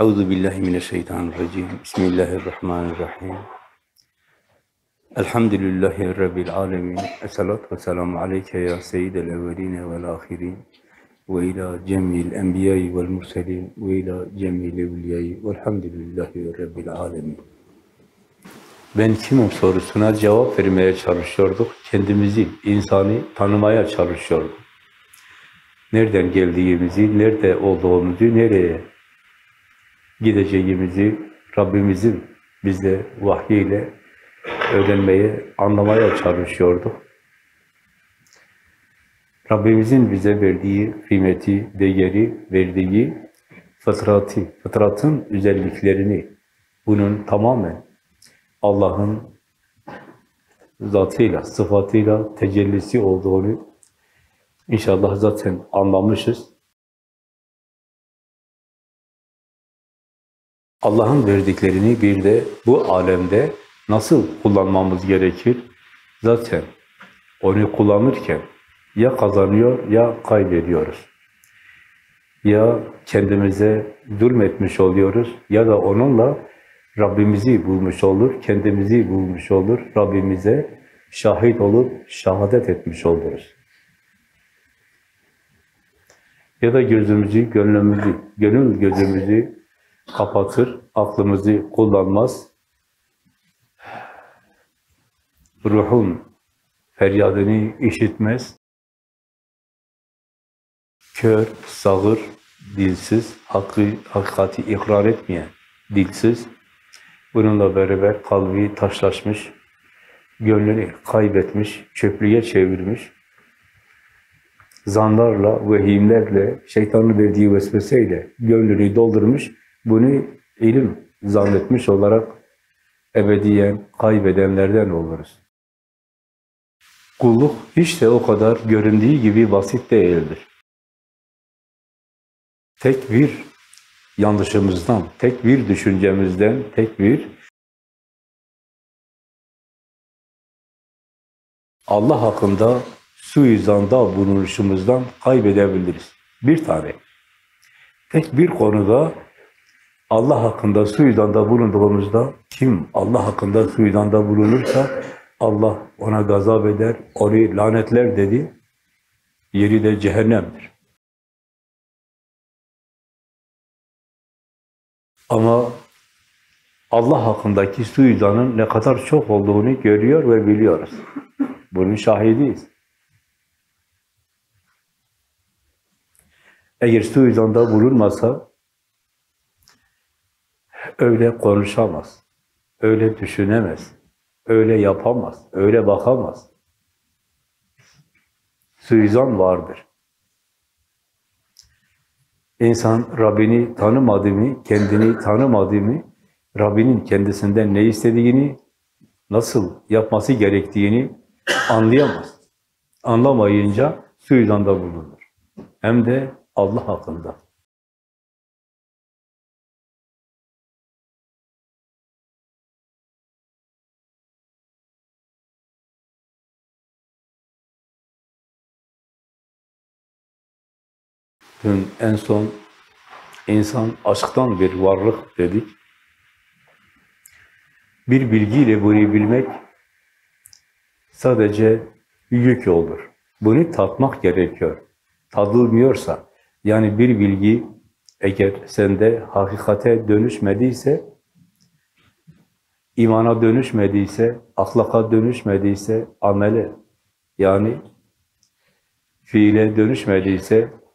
Euzu billahi mineşşeytanirracim. Bismillahirrahmanirrahim. Elhamdülillahi rabbil alamin. Essalatu vesselamu aleyke ya seyyidel evvelin ve'l ahirin. Ve ila cemil enbiya'i vel murselin ve ila cemil evliya'i velhamdülillahi rabbil alamin. Ben kimim sorusuna cevap vermeye çalışıyorduk. Kendimizi, insanı tanımaya çalışıyorduk. Nereden geldiğimizi, nerede olduğumuzu, nereye gideceğimizi Rabbimizin bize vahyiyle öğrenmeye, anlamaya çalışıyorduk. Rabbimizin bize verdiği kıymeti, değeri, verdiği fıtratı, fıtratın özelliklerini, bunun tamamen Allah'ın zatıyla, sıfatıyla tecellisi olduğunu inşallah zaten anlamışız. Allah'ın verdiklerini bir de bu alemde nasıl kullanmamız gerekir? Zaten onu kullanırken ya kazanıyor ya kaybediyoruz. Ya kendimize zulmetmiş oluyoruz ya da onunla Rabbimizi bulmuş olur, kendimizi bulmuş olur, Rabbimize şahit olup şehadet etmiş oluruz. Ya da gözümüzü, gönlümüzü, gönül gözümüzü kapatır, aklımızı kullanmaz, ruhun feryadını işitmez, kör, sağır, dilsiz, hakkı, hakikati ikrar etmeyen, dilsiz, bununla beraber kalbi taşlaşmış, gönlünü kaybetmiş, çöplüğe çevirmiş, zanlarla, vehimlerle, şeytanın verdiği vesveseyle gönlünü doldurmuş, bunu ilim zannetmiş olarak ebediyen kaybedenlerden oluruz. Kulluk hiç de o kadar göründüğü gibi basit değildir. Tek bir yanlışımızdan, tek bir düşüncemizden, tek bir Allah hakkında suizanda bulunuşumuzdan kaybedebiliriz. Bir tane. Tek bir konuda Allah hakkında suizanda bulunduğumuzda kim Allah hakkında suizanda bulunursa Allah ona gazap eder, onu lanetler dedi. Yeri de cehennemdir. Ama Allah hakkındaki suizanın ne kadar çok olduğunu görüyor ve biliyoruz. Bunun şahidiyiz. Eğer suizanda bulunmasa öyle konuşamaz, öyle düşünemez, öyle yapamaz, öyle bakamaz. Suizan vardır. İnsan Rabbini tanımadı mı, kendini tanımadı mı, Rabbinin kendisinden ne istediğini, nasıl yapması gerektiğini anlayamaz. Anlamayınca suizanda bulunur. Hem de Allah hakkında. Dün en son insan aşktan bir varlık dedik. Bir bilgiyle bunu bilmek sadece yük olur. Bunu tatmak gerekiyor. Tadılmıyorsa, yani bir bilgi eğer sende hakikate dönüşmediyse, imana dönüşmediyse, ahlaka dönüşmediyse, amele, yani fiile dönüşmediyse,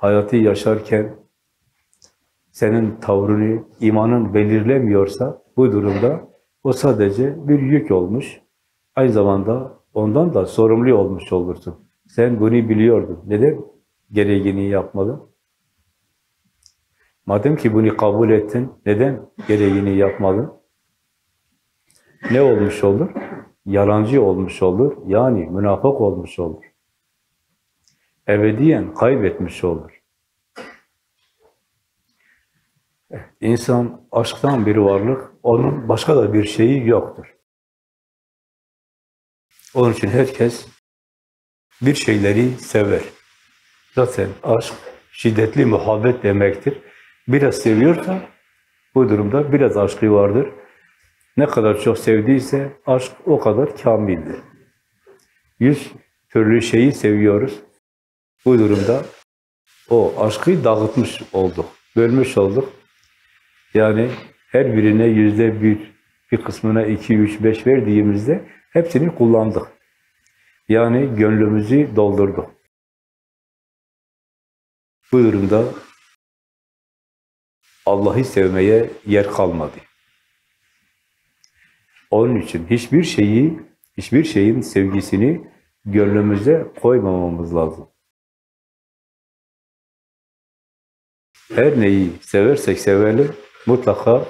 hayatı yaşarken senin tavrını, imanın belirlemiyorsa bu durumda o sadece bir yük olmuş. Aynı zamanda ondan da sorumlu olmuş olursun. Sen bunu biliyordun. Neden gereğini yapmadın? Madem ki bunu kabul ettin, neden gereğini yapmadın? Ne olmuş olur? Yalancı olmuş olur, yani münafık olmuş olur ebediyen kaybetmiş olur. İnsan aşktan bir varlık, onun başka da bir şeyi yoktur. Onun için herkes bir şeyleri sever. Zaten aşk şiddetli muhabbet demektir. Biraz seviyorsa bu durumda biraz aşkı vardır. Ne kadar çok sevdiyse aşk o kadar kamildir. Yüz türlü şeyi seviyoruz. Bu durumda o aşkı dağıtmış olduk, bölmüş olduk. Yani her birine yüzde bir, bir kısmına iki, üç, beş verdiğimizde hepsini kullandık. Yani gönlümüzü doldurduk. Bu durumda Allah'ı sevmeye yer kalmadı. Onun için hiçbir şeyi, hiçbir şeyin sevgisini gönlümüze koymamamız lazım. Her neyi seversek sevelim, mutlaka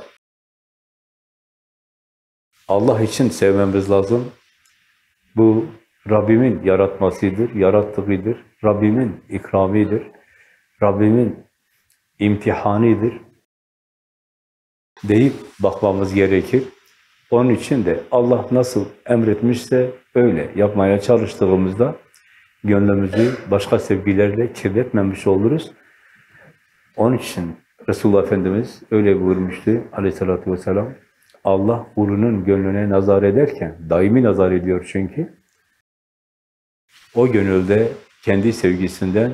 Allah için sevmemiz lazım. Bu Rabbimin yaratmasıdır, yarattığıdır. Rabbimin ikramidir. Rabbimin imtihanidir. Deyip bakmamız gerekir. Onun için de Allah nasıl emretmişse öyle yapmaya çalıştığımızda gönlümüzü başka sevgilerle kirletmemiş oluruz. Onun için Resulullah Efendimiz öyle buyurmuştu aleyhissalatü vesselam. Allah kulunun gönlüne nazar ederken, daimi nazar ediyor çünkü. O gönülde kendi sevgisinden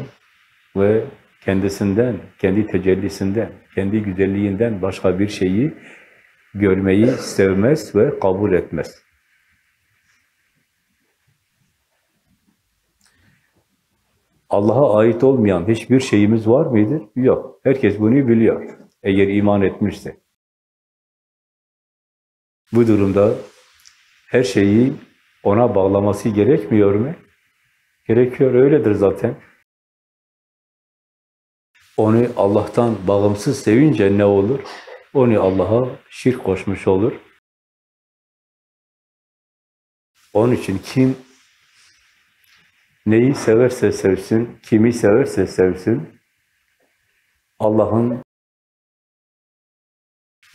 ve kendisinden, kendi tecellisinden, kendi güzelliğinden başka bir şeyi görmeyi sevmez ve kabul etmez. Allah'a ait olmayan hiçbir şeyimiz var mıdır? Yok. Herkes bunu biliyor. Eğer iman etmişse. Bu durumda her şeyi ona bağlaması gerekmiyor mu? Gerekiyor, öyledir zaten. Onu Allah'tan bağımsız sevince ne olur? Onu Allah'a şirk koşmuş olur. Onun için kim neyi severse sevsin, kimi severse sevsin, Allah'ın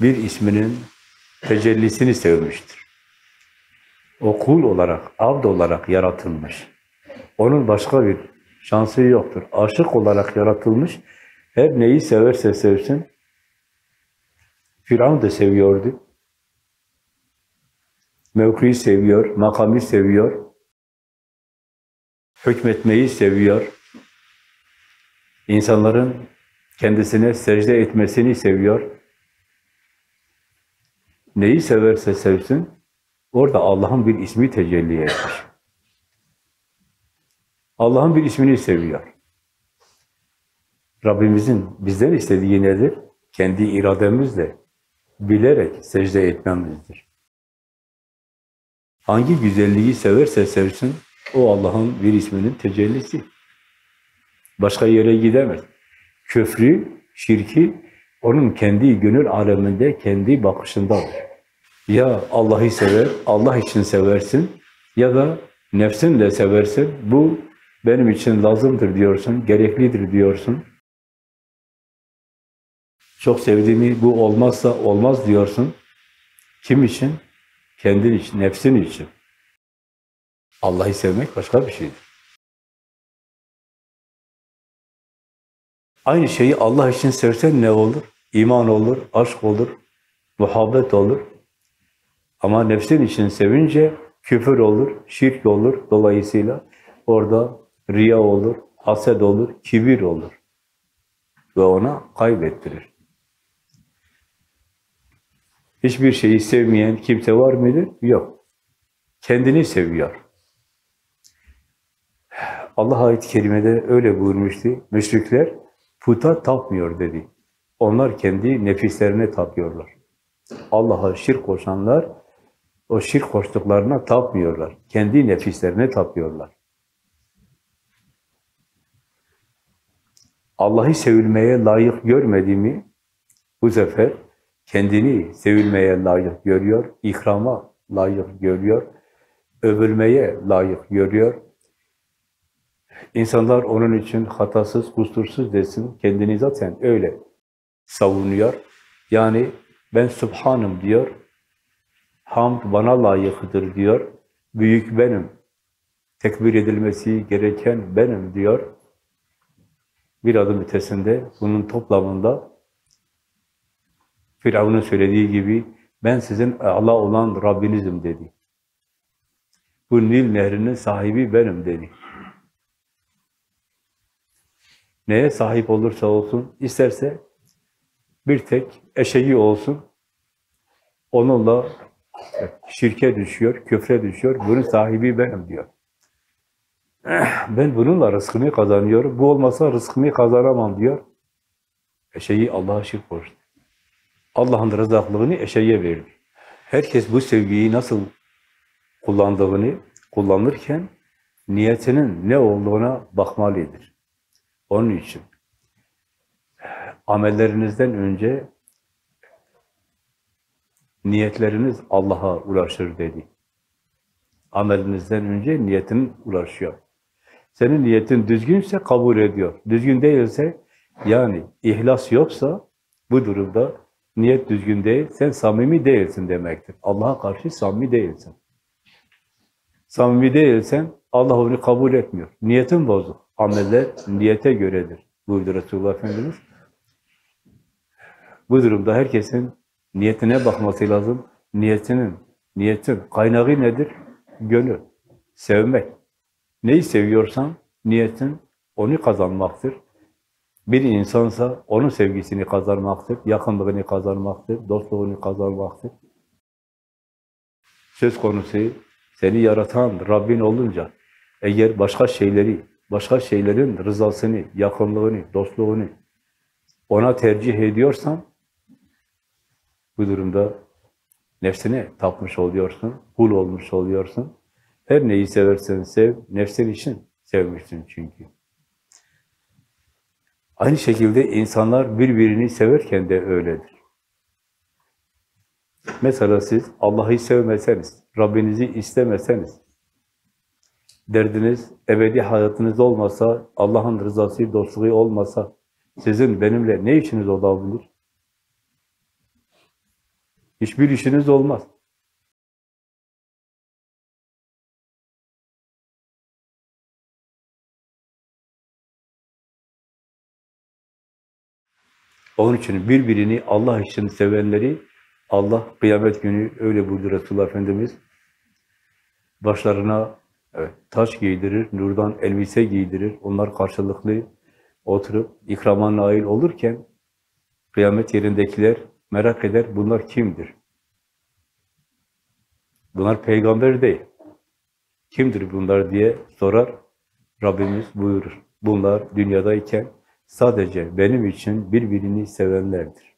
bir isminin tecellisini sevmiştir. O kul olarak, abd olarak yaratılmış. Onun başka bir şansı yoktur. Aşık olarak yaratılmış. Her neyi severse sevsin. Firavun da seviyordu. Mevkiyi seviyor, makamı seviyor. Hükmetmeyi seviyor. İnsanların kendisine secde etmesini seviyor. Neyi severse sevsin, orada Allah'ın bir ismi tecelli etmiş. Allah'ın bir ismini seviyor. Rabbimizin bizden istediği nedir? Kendi irademizle bilerek secde etmemizdir. Hangi güzelliği severse sevsin, o Allah'ın bir isminin tecellisi. Başka yere gidemez. Köfrü, şirki, onun kendi gönül aleminde, kendi bakışındadır. Ya Allah'ı sever, Allah için seversin ya da nefsinle seversin. Bu benim için lazımdır diyorsun, gereklidir diyorsun. Çok sevdiğimi bu olmazsa olmaz diyorsun. Kim için? Kendin için, nefsin için. Allah'ı sevmek başka bir şeydir. Aynı şeyi Allah için sevsen ne olur? İman olur, aşk olur, muhabbet olur. Ama nefsin için sevince küfür olur, şirk olur. Dolayısıyla orada riya olur, haset olur, kibir olur. Ve ona kaybettirir. Hiçbir şeyi sevmeyen kimse var mıdır? Yok. Kendini seviyor. Allah ayet-i öyle buyurmuştu. Müşrikler puta tapmıyor dedi. Onlar kendi nefislerine tapıyorlar. Allah'a şirk koşanlar o şirk koştuklarına tapmıyorlar. Kendi nefislerine tapıyorlar. Allah'ı sevilmeye layık görmediğimi bu sefer kendini sevilmeye layık görüyor, ikrama layık görüyor, övülmeye layık görüyor. İnsanlar onun için hatasız, kusursuz desin, kendini zaten öyle savunuyor. Yani ben Subhanım diyor, hamd bana layıkıdır diyor, büyük benim, tekbir edilmesi gereken benim diyor. Bir adım ötesinde bunun toplamında Firavun'un söylediği gibi ben sizin Allah olan Rabbinizim dedi. Bu Nil nehrinin sahibi benim dedi. Neye sahip olursa olsun, isterse bir tek eşeği olsun, onunla şirke düşüyor, küfre düşüyor, bunun sahibi benim diyor. Ben bununla rızkımı kazanıyorum, bu olmasa rızkımı kazanamam diyor. Eşeği Allah'a şirk koştu. Allah'ın rızaklığını eşeğe verdi. Herkes bu sevgiyi nasıl kullandığını kullanırken niyetinin ne olduğuna bakmalıdır. Onun için amellerinizden önce niyetleriniz Allah'a ulaşır dedi. Amelinizden önce niyetin ulaşıyor. Senin niyetin düzgünse kabul ediyor. Düzgün değilse yani ihlas yoksa bu durumda niyet düzgün değil, sen samimi değilsin demektir. Allah'a karşı samimi değilsin. Samimi değilsen Allah onu kabul etmiyor. Niyetin bozuk. Ameller niyete göredir buyurdu Resulullah Efendimiz. Bu durumda herkesin niyetine bakması lazım. Niyetinin, niyetin kaynağı nedir? Gönül, sevmek. Neyi seviyorsan niyetin onu kazanmaktır. Bir insansa onun sevgisini kazanmaktır, yakınlığını kazanmaktır, dostluğunu kazanmaktır. Söz konusu seni yaratan Rabbin olunca eğer başka şeyleri, başka şeylerin rızasını, yakınlığını, dostluğunu ona tercih ediyorsan bu durumda nefsine tapmış oluyorsun, kul olmuş oluyorsun. Her neyi seversen sev, nefsin için sevmişsin çünkü. Aynı şekilde insanlar birbirini severken de öyledir. Mesela siz Allah'ı sevmeseniz, Rabbinizi istemeseniz, derdiniz, ebedi hayatınız olmasa, Allah'ın rızası, dostluğu olmasa, sizin benimle ne işiniz olabilir? Hiçbir işiniz olmaz. Onun için birbirini Allah için sevenleri Allah kıyamet günü öyle buyurdu Resulullah Efendimiz. Başlarına evet, taş giydirir, nurdan elbise giydirir. Onlar karşılıklı oturup ikrama nail olurken kıyamet yerindekiler merak eder, bunlar kimdir? Bunlar peygamber değil. Kimdir bunlar diye sorar. Rabbimiz buyurur. Bunlar dünyadayken sadece benim için birbirini sevenlerdir.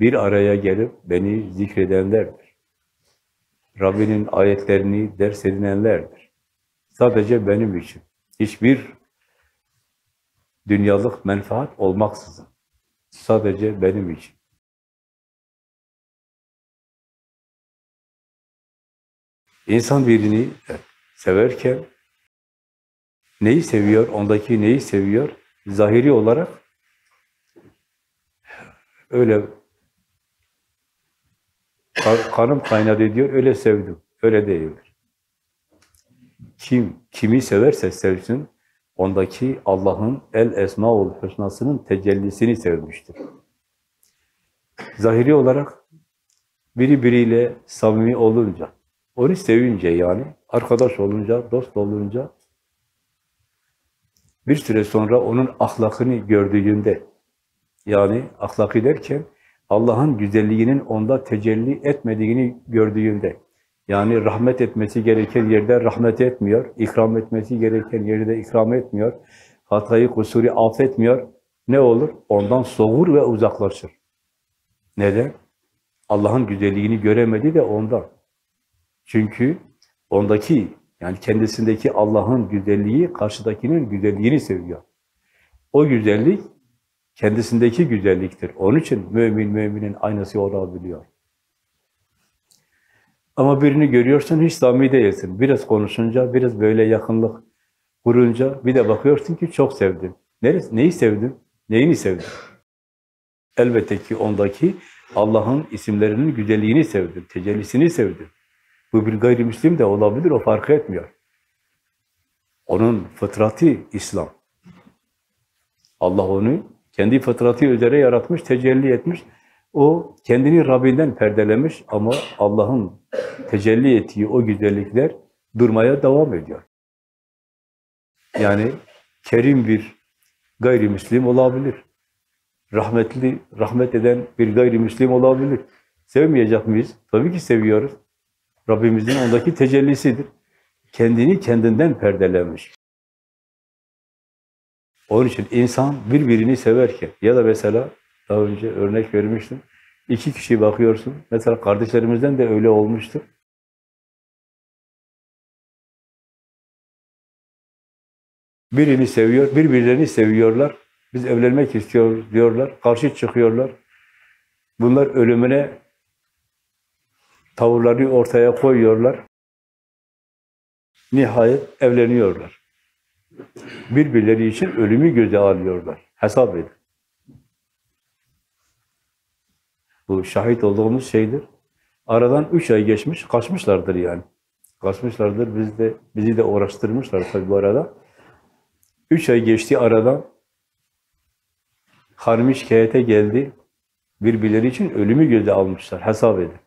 Bir araya gelip beni zikredenlerdir. Rabbinin ayetlerini ders edinenlerdir. Sadece benim için. Hiçbir dünyalık menfaat olmaksızın. Sadece benim için. İnsan birini severken neyi seviyor, ondaki neyi seviyor? Zahiri olarak öyle kanım kaynadı diyor, öyle sevdim. Öyle değildir. Kim, kimi severse sevsin, ondaki Allah'ın el esmaul husnasının tecellisini sevmiştir. Zahiri olarak biri biriyle samimi olunca, onu sevince yani, arkadaş olunca, dost olunca, bir süre sonra onun ahlakını gördüğünde, yani ahlakı derken, Allah'ın güzelliğinin onda tecelli etmediğini gördüğünde, yani rahmet etmesi gereken yerde rahmet etmiyor, ikram etmesi gereken yerde ikram etmiyor, hatayı, kusuru affetmiyor, ne olur? Ondan soğur ve uzaklaşır. Neden? Allah'ın güzelliğini göremedi de ondan. Çünkü ondaki, yani kendisindeki Allah'ın güzelliği, karşıdakinin güzelliğini seviyor. O güzellik, kendisindeki güzelliktir. Onun için mümin müminin aynası olabiliyor. Ama birini görüyorsun, hiç samimi değilsin. Biraz konuşunca, biraz böyle yakınlık kurunca, bir de bakıyorsun ki çok sevdin. Neresi, neyi sevdin? Neyini sevdin? Elbette ki ondaki Allah'ın isimlerinin güzelliğini sevdin, tecellisini sevdin. Bu bir gayrimüslim de olabilir, o fark etmiyor. Onun fıtratı İslam. Allah onu kendi fıtratı üzere yaratmış, tecelli etmiş. O kendini Rabbinden perdelemiş ama Allah'ın tecelli ettiği o güzellikler durmaya devam ediyor. Yani kerim bir gayrimüslim olabilir. Rahmetli, rahmet eden bir gayrimüslim olabilir. Sevmeyecek miyiz? Tabii ki seviyoruz. Rabbimizin ondaki tecellisidir. Kendini kendinden perdelemiş. Onun için insan birbirini severken ya da mesela daha önce örnek vermiştim. İki kişi bakıyorsun. Mesela kardeşlerimizden de öyle olmuştur. Birini seviyor, birbirlerini seviyorlar. Biz evlenmek istiyor diyorlar. Karşı çıkıyorlar. Bunlar ölümüne tavırlarını ortaya koyuyorlar. Nihayet evleniyorlar. Birbirleri için ölümü göze alıyorlar. Hesap edin. Bu şahit olduğumuz şeydir. Aradan üç ay geçmiş, kaçmışlardır yani. Kaçmışlardır, biz de, bizi de uğraştırmışlar tabii bu arada. Üç ay geçti aradan. Hanım şikayete geldi. Birbirleri için ölümü göze almışlar. Hesap edin.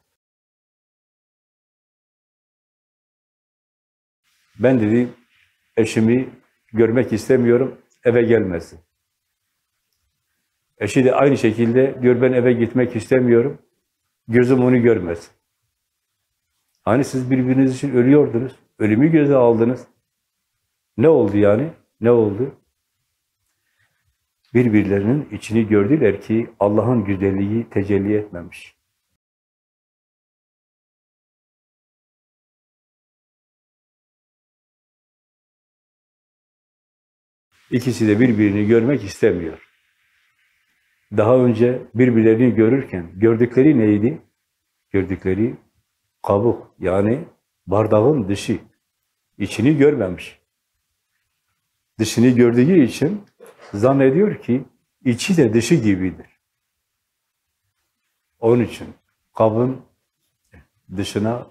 Ben dedi, eşimi görmek istemiyorum, eve gelmesin. Eşi de aynı şekilde diyor ben eve gitmek istemiyorum, gözüm onu görmesin. Hani siz birbiriniz için ölüyordunuz, ölümü göze aldınız. Ne oldu yani? Ne oldu? Birbirlerinin içini gördüler ki Allah'ın güzelliği tecelli etmemiş. İkisi de birbirini görmek istemiyor. Daha önce birbirlerini görürken gördükleri neydi? Gördükleri kabuk yani bardağın dışı. İçini görmemiş. Dışını gördüğü için zannediyor ki içi de dışı gibidir. Onun için kabın dışına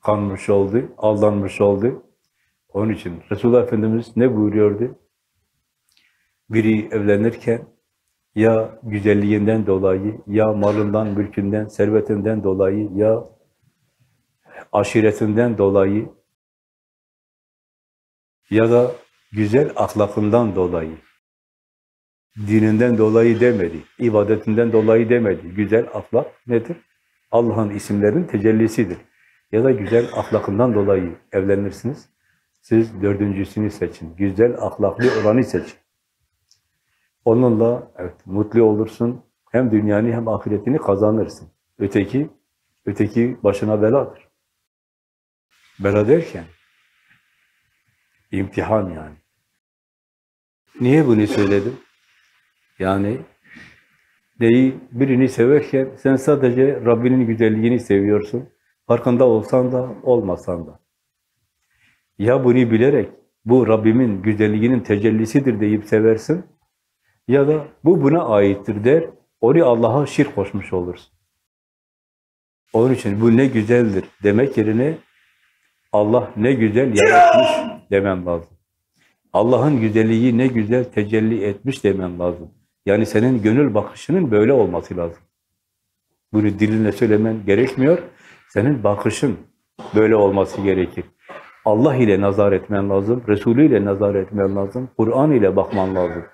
kanmış oldu, aldanmış oldu. Onun için Resulullah Efendimiz ne buyuruyordu? Biri evlenirken ya güzelliğinden dolayı, ya malından, mülkünden, servetinden dolayı, ya aşiretinden dolayı ya da güzel ahlakından dolayı, dininden dolayı demedi, ibadetinden dolayı demedi. Güzel ahlak nedir? Allah'ın isimlerinin tecellisidir. Ya da güzel ahlakından dolayı evlenirsiniz. Siz dördüncüsünü seçin. Güzel ahlaklı olanı seçin. Onunla evet, mutlu olursun. Hem dünyanı hem ahiretini kazanırsın. Öteki, öteki başına beladır. Bela derken, imtihan yani. Niye bunu söyledim? Yani neyi birini severken sen sadece Rabbinin güzelliğini seviyorsun. Farkında olsan da olmasan da. Ya bunu bilerek bu Rabbimin güzelliğinin tecellisidir deyip seversin ya da bu buna aittir der, onu Allah'a şirk koşmuş olursun. Onun için bu ne güzeldir demek yerine Allah ne güzel yaratmış demem lazım. Allah'ın güzelliği ne güzel tecelli etmiş demen lazım. Yani senin gönül bakışının böyle olması lazım. Bunu dilinle söylemen gerekmiyor. Senin bakışın böyle olması gerekir. Allah ile nazar etmen lazım, Resulü ile nazar etmen lazım, Kur'an ile bakman lazım.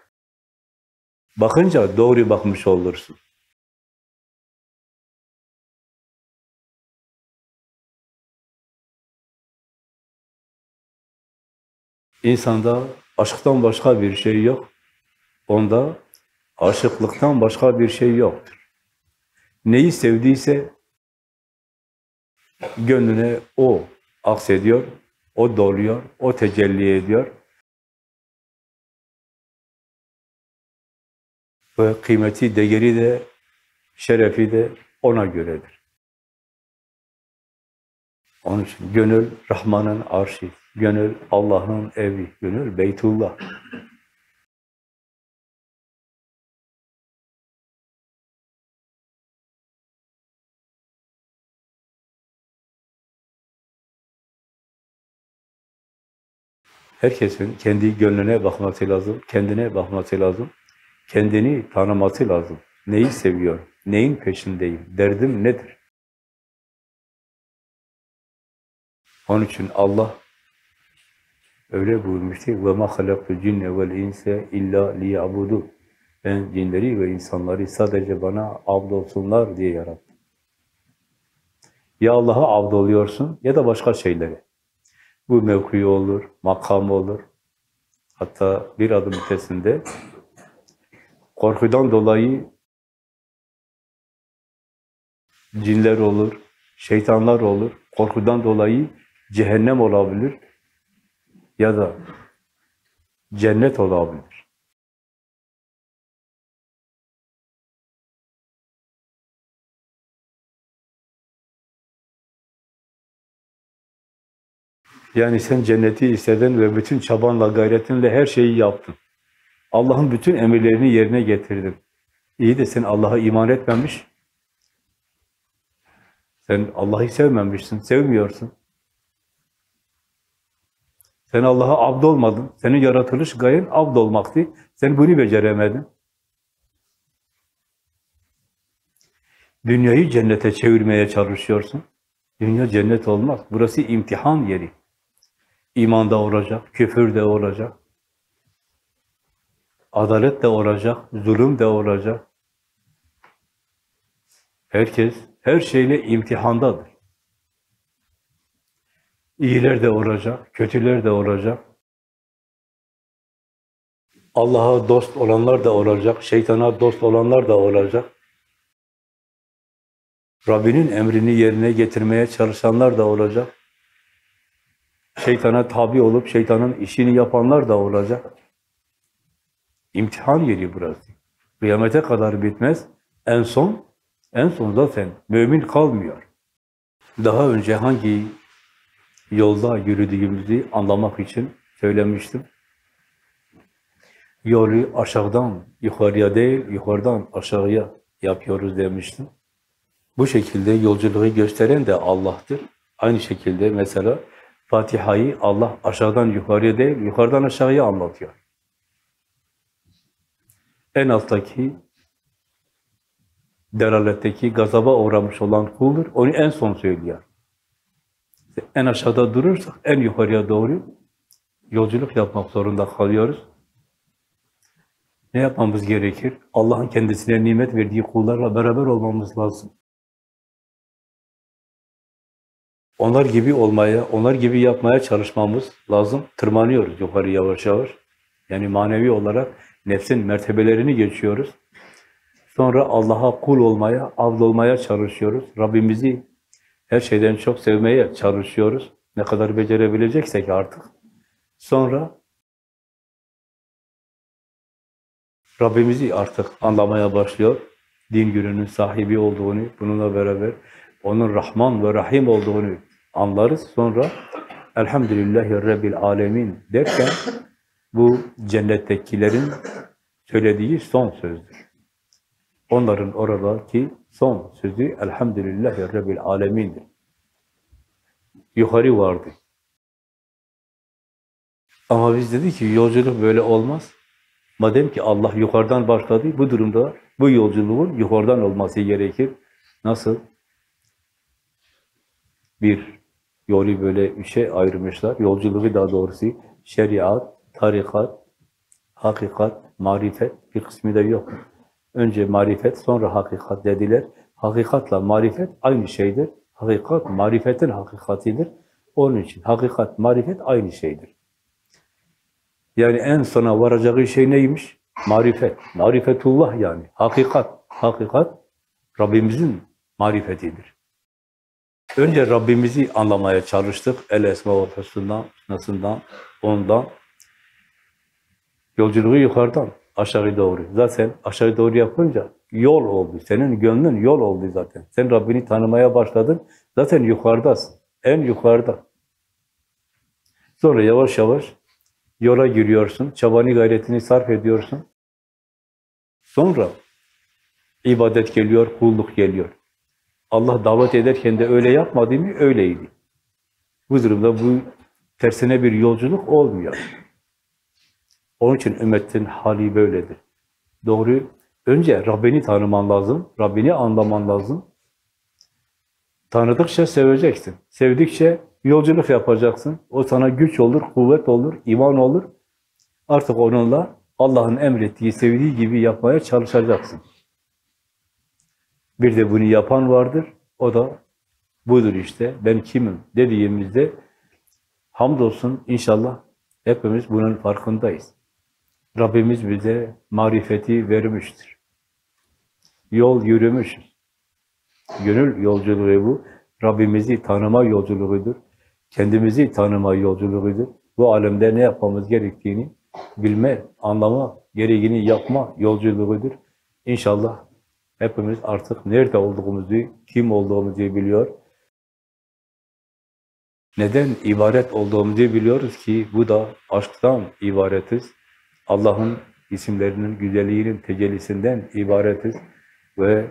Bakınca doğru bakmış olursun. İnsanda aşktan başka bir şey yok. Onda aşıklıktan başka bir şey yoktur. Neyi sevdiyse gönlüne o aksediyor, o doluyor, o tecelli ediyor. Ve kıymeti, değeri de, şerefi de ona göredir. Onun için gönül Rahman'ın arşi, gönül Allah'ın evi, gönül Beytullah. Herkesin kendi gönlüne bakması lazım, kendine bakması lazım Kendini tanıması lazım. Neyi seviyor, Neyin peşindeyim? Derdim nedir? Onun için Allah öyle buyurmuştu. وَمَا خَلَقْتُ الْجِنَّ وَالْاِنْسَ اِلَّا لِيَعْبُدُونَ Ben cinleri ve insanları sadece bana abd olsunlar diye yarattım. Ya Allah'a abd oluyorsun ya da başka şeylere. Bu mevki olur, makam olur. Hatta bir adım ötesinde korkudan dolayı cinler olur, şeytanlar olur. Korkudan dolayı cehennem olabilir ya da cennet olabilir. Yani sen cenneti istedin ve bütün çabanla, gayretinle her şeyi yaptın. Allah'ın bütün emirlerini yerine getirdin. İyi de sen Allah'a iman etmemiş. Sen Allah'ı sevmemişsin, sevmiyorsun. Sen Allah'a abd olmadın. Senin yaratılış gayen abd olmaktı. Sen bunu beceremedin. Dünyayı cennete çevirmeye çalışıyorsun. Dünya cennet olmaz. Burası imtihan yeri. İman da olacak, küfür de olacak. Adalet de olacak, zulüm de olacak. Herkes her şeyle imtihandadır. İyiler de olacak, kötüler de olacak. Allah'a dost olanlar da olacak, şeytana dost olanlar da olacak. Rabbinin emrini yerine getirmeye çalışanlar da olacak. Şeytana tabi olup şeytanın işini yapanlar da olacak. İmtihan yeri burası. Kıyamete kadar bitmez. En son, en son zaten mümin kalmıyor. Daha önce hangi yolda yürüdüğümüzü anlamak için söylemiştim. Yolu aşağıdan yukarıya değil, yukarıdan aşağıya yapıyoruz demiştim. Bu şekilde yolculuğu gösteren de Allah'tır. Aynı şekilde mesela Fatiha'yı Allah aşağıdan yukarıya değil, yukarıdan aşağıya anlatıyor. En alttaki deraletteki gazaba uğramış olan kuldur. Onu en son söylüyor. En aşağıda durursak en yukarıya doğru yolculuk yapmak zorunda kalıyoruz. Ne yapmamız gerekir? Allah'ın kendisine nimet verdiği kullarla beraber olmamız lazım. Onlar gibi olmaya, onlar gibi yapmaya çalışmamız lazım. Tırmanıyoruz yukarı yavaş yavaş. Yani manevi olarak nefsin mertebelerini geçiyoruz. Sonra Allah'a kul olmaya, avd olmaya çalışıyoruz. Rabbimizi her şeyden çok sevmeye çalışıyoruz. Ne kadar becerebileceksek artık. Sonra Rabbimizi artık anlamaya başlıyor. Din gününün sahibi olduğunu, bununla beraber onun Rahman ve Rahim olduğunu anlarız. Sonra Elhamdülillahi Rabbil Alemin derken bu cennettekilerin söylediği son sözdür. Onların oradaki son sözü Elhamdülillahi Rabbil Alemin'dir. Yukarı vardı. Ama biz dedik ki yolculuk böyle olmaz. Madem ki Allah yukarıdan başladı, bu durumda bu yolculuğun yukarıdan olması gerekir. Nasıl? Bir yolu böyle üçe ayırmışlar. Yolculuğu daha doğrusu şeriat, tarikat, hakikat, marifet bir kısmı da yok. Önce marifet, sonra hakikat dediler. Hakikatla marifet aynı şeydir. Hakikat, marifetin hakikatidir. Onun için hakikat, marifet aynı şeydir. Yani en sona varacağı şey neymiş? Marifet. Marifetullah yani. Hakikat. Hakikat Rabbimizin marifetidir. Önce Rabbimizi anlamaya çalıştık. El Esma ve Hüsnü'nden, ondan. Yolculuğu yukarıdan aşağı doğru. Zaten aşağı doğru yapınca yol oldu. Senin gönlün yol oldu zaten. Sen Rabbini tanımaya başladın. Zaten yukarıdasın. En yukarıda. Sonra yavaş yavaş yola giriyorsun. Çabanı gayretini sarf ediyorsun. Sonra ibadet geliyor, kulluk geliyor. Allah davet ederken de öyle yapmadı mı? Öyleydi. Bu durumda bu tersine bir yolculuk olmuyor. Onun için ümmetin hali böyledir. Doğru Önce Rabbini tanıman lazım, Rabbini anlaman lazım. Tanıdıkça seveceksin. Sevdikçe yolculuk yapacaksın. O sana güç olur, kuvvet olur, iman olur. Artık onunla Allah'ın emrettiği, sevdiği gibi yapmaya çalışacaksın. Bir de bunu yapan vardır. O da budur işte. Ben kimim dediğimizde hamdolsun inşallah hepimiz bunun farkındayız. Rabbimiz bize marifeti vermiştir. Yol yürümüşüz. Gönül yolculuğu bu. Rabbimizi tanıma yolculuğudur. Kendimizi tanıma yolculuğudur. Bu alemde ne yapmamız gerektiğini bilme, anlama, gereğini yapma yolculuğudur. İnşallah hepimiz artık nerede olduğumuzu, kim olduğumuzu biliyor. Neden ibaret olduğumuzu biliyoruz ki bu da aşktan ibaretiz. Allah'ın isimlerinin güzelliğinin tecellisinden ibaretiz ve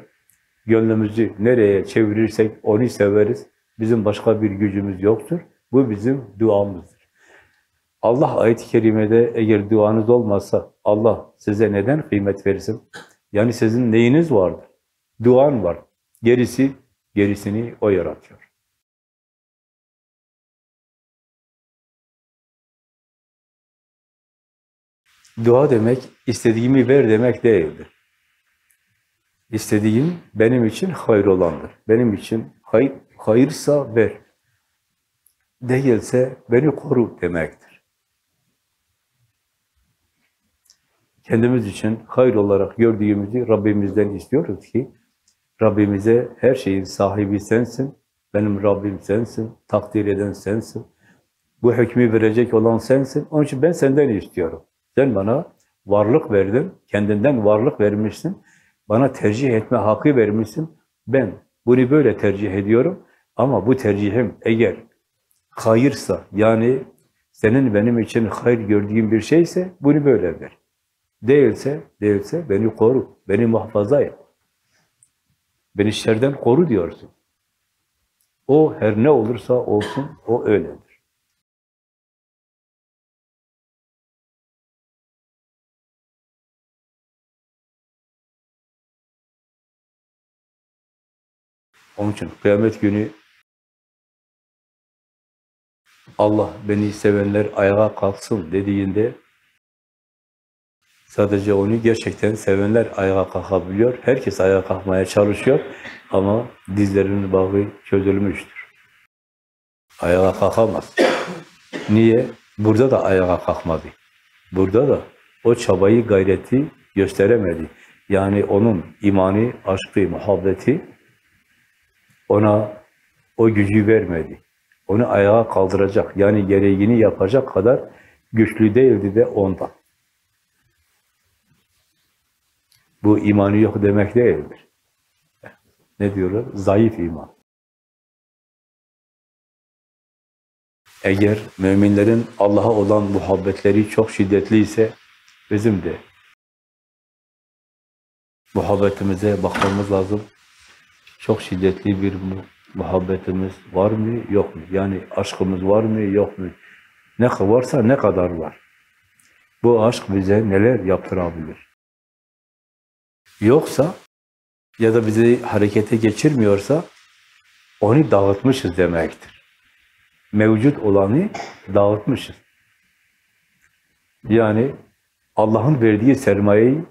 gönlümüzü nereye çevirirsek onu severiz. Bizim başka bir gücümüz yoktur. Bu bizim duamızdır. Allah ayet-i kerimede eğer duanız olmazsa Allah size neden kıymet versin? Yani sizin neyiniz vardır? Duan var. Gerisi, gerisini O yaratıyor. Dua demek, istediğimi ver demek değildir. İstediğim benim için hayır olandır. Benim için hayır, hayırsa ver. Değilse beni koru demektir. Kendimiz için hayır olarak gördüğümüzü Rabbimizden istiyoruz ki Rabbimize her şeyin sahibi sensin, benim Rabbim sensin, takdir eden sensin, bu hükmü verecek olan sensin, onun için ben senden istiyorum. Sen bana varlık verdin, kendinden varlık vermişsin, bana tercih etme hakkı vermişsin, ben bunu böyle tercih ediyorum ama bu tercihim eğer hayırsa, yani senin benim için hayır gördüğün bir şeyse bunu böyle ver. Değilse, değilse beni koru, beni muhafaza et. Beni şerden koru diyorsun. O her ne olursa olsun, o öyledir. Onun için kıyamet günü Allah beni sevenler ayağa kalksın dediğinde sadece onu gerçekten sevenler ayağa kalkabiliyor. Herkes ayağa kalkmaya çalışıyor ama dizlerinin bağı çözülmüştür. Ayağa kalkamaz. Niye? Burada da ayağa kalkmadı. Burada da o çabayı, gayreti gösteremedi. Yani onun imanı, aşkı, muhabbeti ona o gücü vermedi. Onu ayağa kaldıracak, yani gereğini yapacak kadar güçlü değildi de ondan. Bu imanı yok demek değildir. Ne diyorlar? Zayıf iman. Eğer müminlerin Allah'a olan muhabbetleri çok şiddetliyse bizim de muhabbetimize bakmamız lazım. Çok şiddetli bir muhabbetimiz var mı, yok mu? Yani aşkımız var mı, yok mu? Ne varsa ne kadar var. Bu aşk bize neler yaptırabilir? Yoksa ya da bizi harekete geçirmiyorsa onu dağıtmışız demektir. Mevcut olanı dağıtmışız. Yani Allah'ın verdiği sermayeyi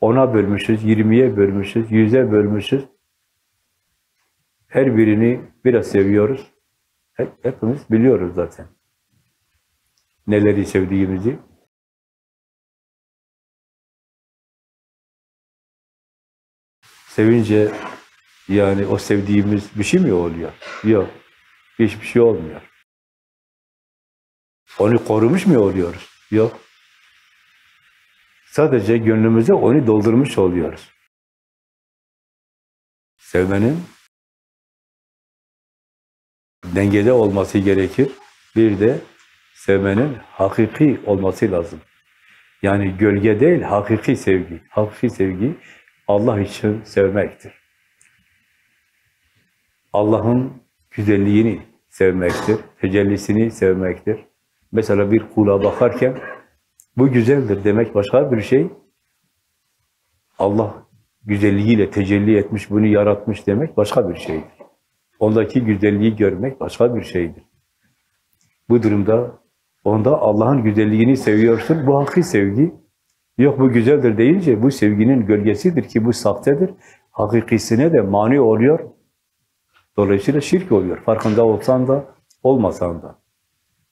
ona bölmüşüz, yirmiye bölmüşüz, yüze bölmüşüz. Her birini biraz seviyoruz. Hep, hepimiz biliyoruz zaten. Neleri sevdiğimizi. Sevince yani o sevdiğimiz bir şey mi oluyor? Yok. Hiçbir şey olmuyor. Onu korumuş mu oluyoruz? Yok. Sadece gönlümüze onu doldurmuş oluyoruz. Sevmenin dengede olması gerekir. Bir de sevmenin hakiki olması lazım. Yani gölge değil, hakiki sevgi. Hakiki sevgi Allah için sevmektir. Allah'ın güzelliğini sevmektir, tecellisini sevmektir. Mesela bir kula bakarken bu güzeldir demek başka bir şey. Allah güzelliğiyle tecelli etmiş, bunu yaratmış demek başka bir şeydir. Ondaki güzelliği görmek başka bir şeydir. Bu durumda onda Allah'ın güzelliğini seviyorsun. Bu hakiki sevgi. Yok bu güzeldir deyince bu sevginin gölgesidir ki bu sahtedir. Hakikisine de mani oluyor. Dolayısıyla şirk oluyor. Farkında olsan da olmasan da.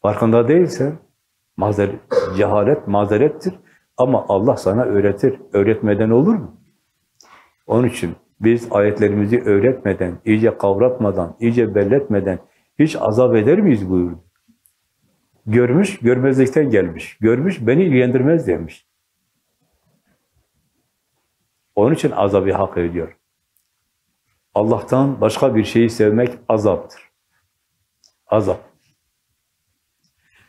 Farkında değilsen mazeret, cehalet mazerettir. Ama Allah sana öğretir. Öğretmeden olur mu? Onun için biz ayetlerimizi öğretmeden, iyice kavratmadan, iyice belletmeden hiç azap eder miyiz buyurdu. Görmüş, görmezlikten gelmiş. Görmüş, beni ilgilendirmez demiş. Onun için azabı hak ediyor. Allah'tan başka bir şeyi sevmek azaptır. Azap.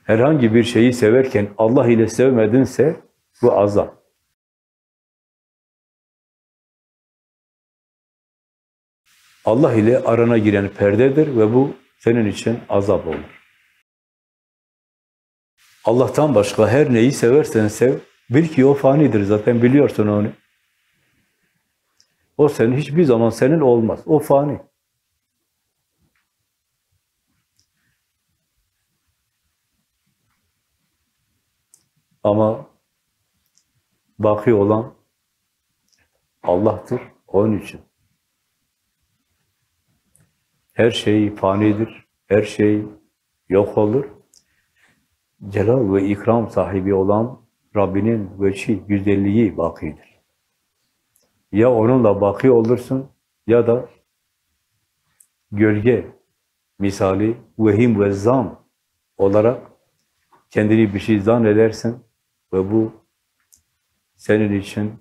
Herhangi bir şeyi severken Allah ile sevmedinse bu azap. Allah ile arana giren perdedir ve bu senin için azap olur. Allah'tan başka her neyi seversen sev, bil ki o fanidir zaten biliyorsun onu. O senin hiçbir zaman senin olmaz. O fani. Ama baki olan Allah'tır. Onun için. Her şey fanidir. Her şey yok olur. Celal ve ikram sahibi olan Rabbinin veçi, güzelliği bakidir. Ya onunla baki olursun ya da gölge misali vehim ve zan olarak kendini bir şey zannedersin ve bu senin için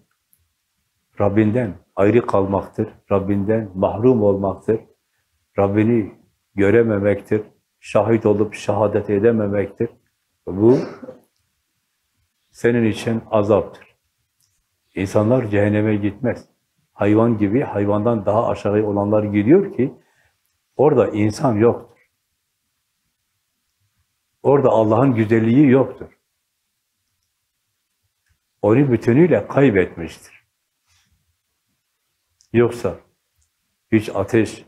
Rabbinden ayrı kalmaktır, Rabbinden mahrum olmaktır, Rabbini görememektir, şahit olup şehadet edememektir. Bu senin için azaptır. İnsanlar cehenneme gitmez. Hayvan gibi, hayvandan daha aşağı olanlar gidiyor ki orada insan yoktur. Orada Allah'ın güzelliği yoktur. Onu bütünüyle kaybetmiştir. Yoksa hiç ateş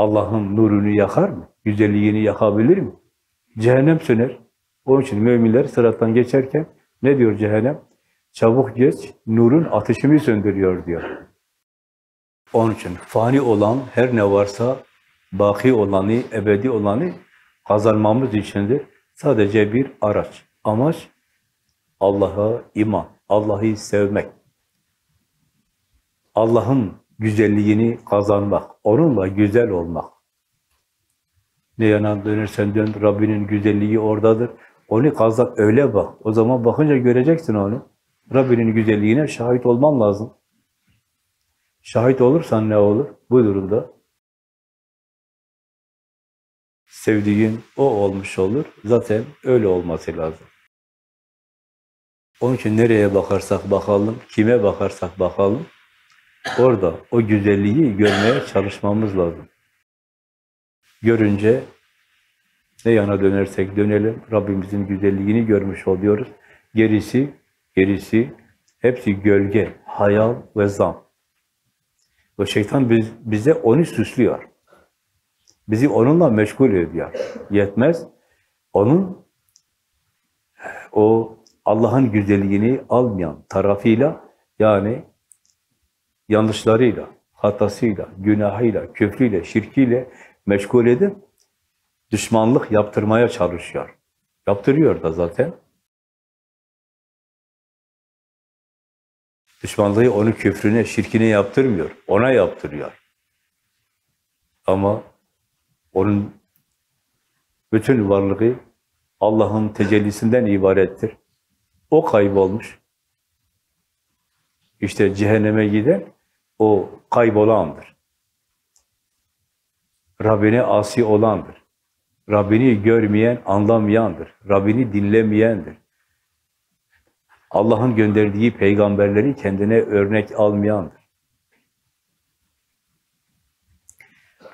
Allah'ın nurunu yakar mı? Güzelliğini yakabilir mi? Cehennem söner. Onun için müminler sırattan geçerken ne diyor cehennem? Çabuk geç, nurun ateşimi söndürüyor diyor. Onun için fani olan her ne varsa baki olanı, ebedi olanı kazanmamız içindir. Sadece bir araç. Amaç Allah'a iman, Allah'ı sevmek. Allah'ın güzelliğini kazanmak, onunla güzel olmak. Ne yana dönersen dön, Rabbinin güzelliği oradadır. Onu kazan, öyle bak. O zaman bakınca göreceksin onu. Rabbinin güzelliğine şahit olman lazım. Şahit olursan ne olur? Bu durumda sevdiğin o olmuş olur. Zaten öyle olması lazım. Onun için nereye bakarsak bakalım, kime bakarsak bakalım, orada o güzelliği görmeye çalışmamız lazım. Görünce ne yana dönersek dönelim, Rabbimizin güzelliğini görmüş oluyoruz. Gerisi, gerisi hepsi gölge, hayal ve zan. O şeytan biz, bize onu süslüyor. Bizi onunla meşgul ediyor. Yetmez. Onun o Allah'ın güzelliğini almayan tarafıyla yani yanlışlarıyla, hatasıyla, günahıyla, küfrüyle, şirkiyle meşgul edip düşmanlık yaptırmaya çalışıyor. Yaptırıyor da zaten. Düşmanlığı onu küfrüne, şirkine yaptırmıyor. Ona yaptırıyor. Ama onun bütün varlığı Allah'ın tecellisinden ibarettir. O kaybolmuş. İşte cehenneme giden o kaybolandır. Rabbine asi olandır. Rabbini görmeyen, anlamayandır. Rabbini dinlemeyendir. Allah'ın gönderdiği peygamberleri kendine örnek almayandır.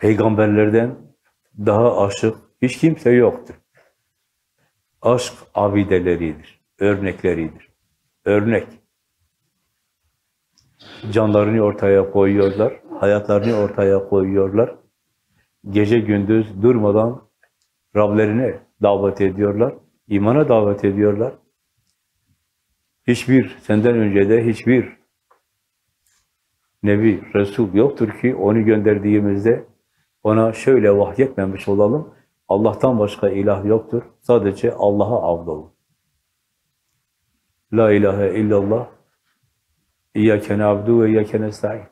Peygamberlerden daha aşık hiç kimse yoktur. Aşk abideleridir, örnekleridir. Örnek. Canlarını ortaya koyuyorlar, hayatlarını ortaya koyuyorlar. Gece gündüz durmadan Rablerine davet ediyorlar, imana davet ediyorlar. Hiçbir, senden önce de hiçbir Nebi, Resul yoktur ki onu gönderdiğimizde ona şöyle vahyetmemiş olalım. Allah'tan başka ilah yoktur. Sadece Allah'a avdolun. La ilahe illallah. İyyâke na'budu ve iyyâke nesta'in.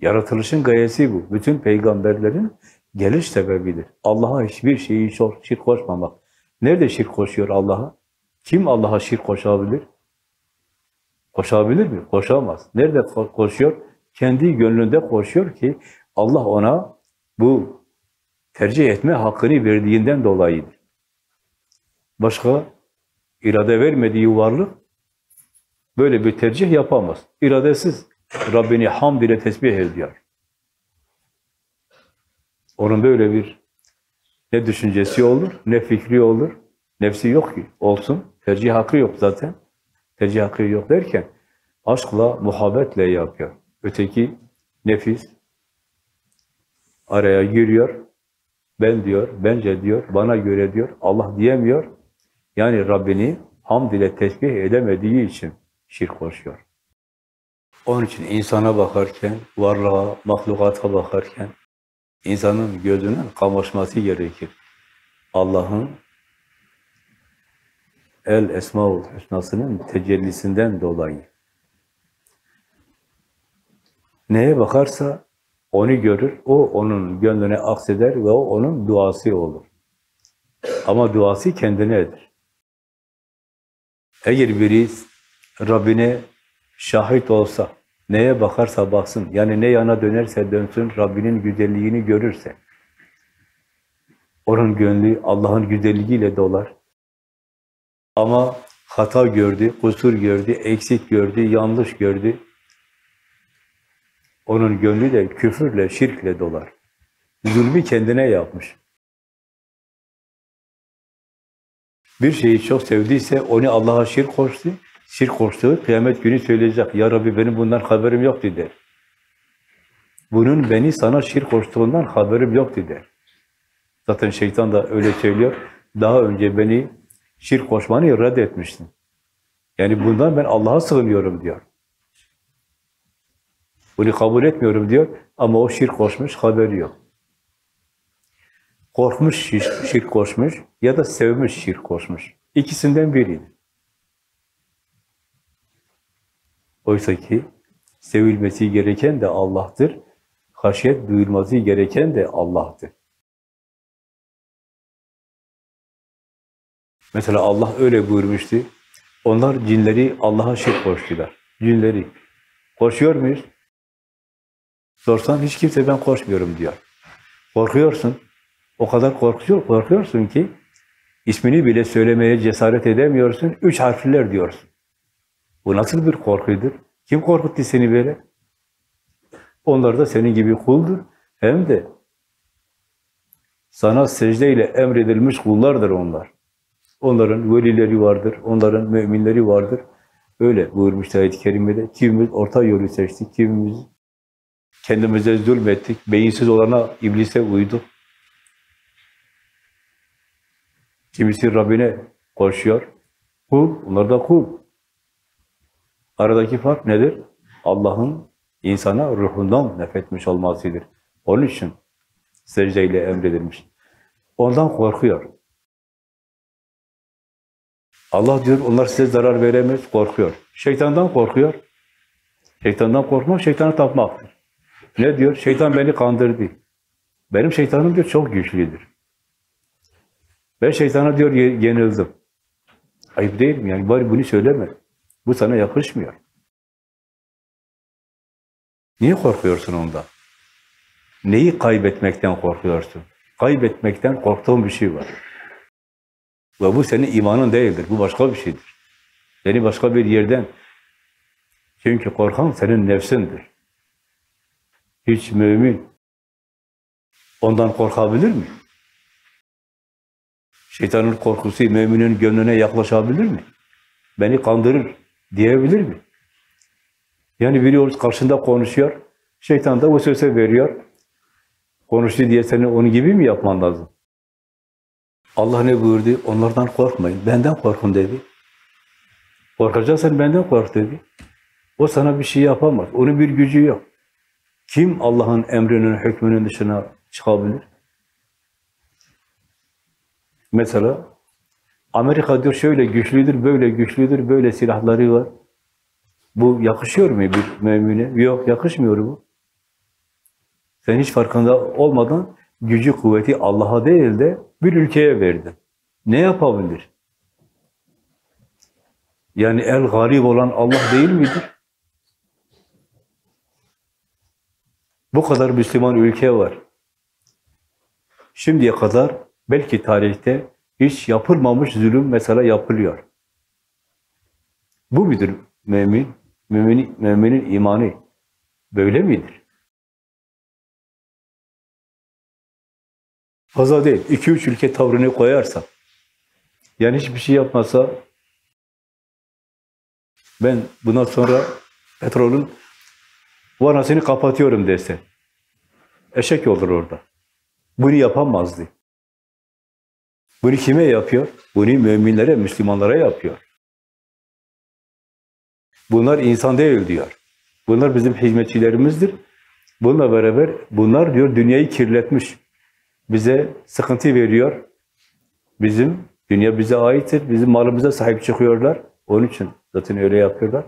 Yaratılışın gayesi bu. Bütün peygamberlerin geliş sebebidir. Allah'a hiçbir şeyi şirk koşmamak. Nerede şirk koşuyor Allah'a? Kim Allah'a şirk koşabilir? Koşabilir mi? Koşamaz. Nerede koşuyor? Kendi gönlünde koşuyor ki Allah ona bu tercih etme hakkını verdiğinden dolayıdır. Başka irade vermediği varlık böyle bir tercih yapamaz. İradesiz Rabbini hamd ile tesbih ediyor. Onun böyle bir ne düşüncesi olur, ne fikri olur, nefsi yok ki olsun. Tercih hakkı yok zaten. Tercih hakkı yok derken aşkla, muhabbetle yapıyor. Öteki nefis araya giriyor. Ben diyor, bence diyor, bana göre diyor, Allah diyemiyor. Yani Rabbini hamd ile tesbih edemediği için şirk koşuyor. Onun için insana bakarken, varlığa, mahlukata bakarken insanın gözünün kamaşması gerekir. Allah'ın El Esmaül Hüsna'sının tecellisinden dolayı. Neye bakarsa onu görür, o onun gönlüne akseder ve o onun duası olur. Ama duası kendinedir. Eğer biri Rabbine şahit olsa, neye bakarsa baksın, yani ne yana dönerse dönsün, Rabbinin güzelliğini görürse, onun gönlü Allah'ın güzelliğiyle dolar. Ama hata gördü, kusur gördü, eksik gördü, yanlış gördü. Onun gönlü de küfürle, şirkle dolar. Zulmü kendine yapmış. Bir şeyi çok sevdiyse onu Allah'a şirk koştu. Şirk koştuğu kıyamet günü söyleyecek. Ya Rabbi benim bundan haberim yoktu der. Bunun beni sana şirk koştuğundan haberim yoktu der. Zaten şeytan da öyle söylüyor. Daha önce beni şirk koşmanı reddetmiştin. Yani bundan ben Allah'a sığınıyorum diyor. Bunu kabul etmiyorum diyor ama o şirk koşmuş, haberi yok. Korkmuş şirk koşmuş ya da sevmiş şirk koşmuş. İkisinden biriydi. Oysa ki sevilmesi gereken de Allah'tır. Haşyet duyulması gereken de Allah'tır. Mesela Allah öyle buyurmuştu. Onlar cinleri Allah'a şirk koştular. Cinleri. Koşuyor muyuz? Sorsan hiç kimse ben koşmuyorum diyor. Korkuyorsun. O kadar korkuyor, korkuyorsun ki ismini bile söylemeye cesaret edemiyorsun. Üç harfler diyorsun. Bu nasıl bir korkudur? Kim korkuttu seni böyle? Onlar da senin gibi kuldur. Hem de sana secdeyle emredilmiş kullardır onlar. Onların velileri vardır, onların müminleri vardır. Öyle buyurmuş ayet-i kerimede. Kimimiz orta yolu seçtik, kimimiz kendimize zulmettik, beyinsiz olana iblise uyduk. Kimisi Rabbine koşuyor. Kul, onlar da kul. Aradaki fark nedir? Allah'ın insana ruhundan nefretmiş olmasıdır. Onun için secdeyle emredilmiş. Ondan korkuyor. Allah diyor, onlar size zarar veremez, korkuyor. Şeytandan korkuyor. Şeytandan korkmak, şeytana tapmaktır. Ne diyor? Şeytan beni kandırdı. Benim şeytanım diyor çok güçlüdür. Ben şeytana diyor yenildim. Ayıp değil mi? Yani bari bunu söyleme. Bu sana yakışmıyor. Niye korkuyorsun ondan? Neyi kaybetmekten korkuyorsun? Kaybetmekten korktuğun bir şey var. Ve bu senin imanın değildir. Bu başka bir şeydir. Seni başka bir yerden. Çünkü korkan senin nefsindir. Hiç mümin ondan korkabilir mi? Şeytanın korkusu müminin gönlüne yaklaşabilir mi? Beni kandırır diyebilir mi? Yani biri karşında konuşuyor, şeytan da söze veriyor. Konuştu diye senin onun gibi mi yapman lazım? Allah ne buyurdu? Onlardan korkmayın, benden korkun dedi. Korkacaksan benden kork dedi. O sana bir şey yapamaz, onun bir gücü yok. Kim Allah'ın emrinin, hükmünün dışına çıkabilir? Mesela Amerika diyor şöyle güçlüdür, böyle güçlüdür, böyle silahları var. Bu yakışıyor mu bir mümine? Yok, yakışmıyor bu. Sen hiç farkında olmadan gücü, kuvveti Allah'a değil de bir ülkeye verdin. Ne yapabilir? Yani el garip olan Allah değil midir? Bu kadar Müslüman ülke var. Şimdiye kadar belki tarihte hiç yapılmamış zulüm mesela yapılıyor. Bu mudur mümin? Müminin, müminin imanı böyle midir? Fazla değil. İki üç ülke tavrını koyarsa, yani hiçbir şey yapmasa, ben bundan sonra petrolün vanasını kapatıyorum dese, eşek olur orada. Bunu yapamazdı. Bunu kime yapıyor? Bunu müminlere, Müslümanlara yapıyor. Bunlar insan değil diyor. Bunlar bizim hizmetçilerimizdir. Bununla beraber bunlar diyor dünyayı kirletmiş. Bize sıkıntı veriyor. Bizim, dünya bize aittir. Bizim malımıza sahip çıkıyorlar. Onun için zaten öyle yapıyorlar.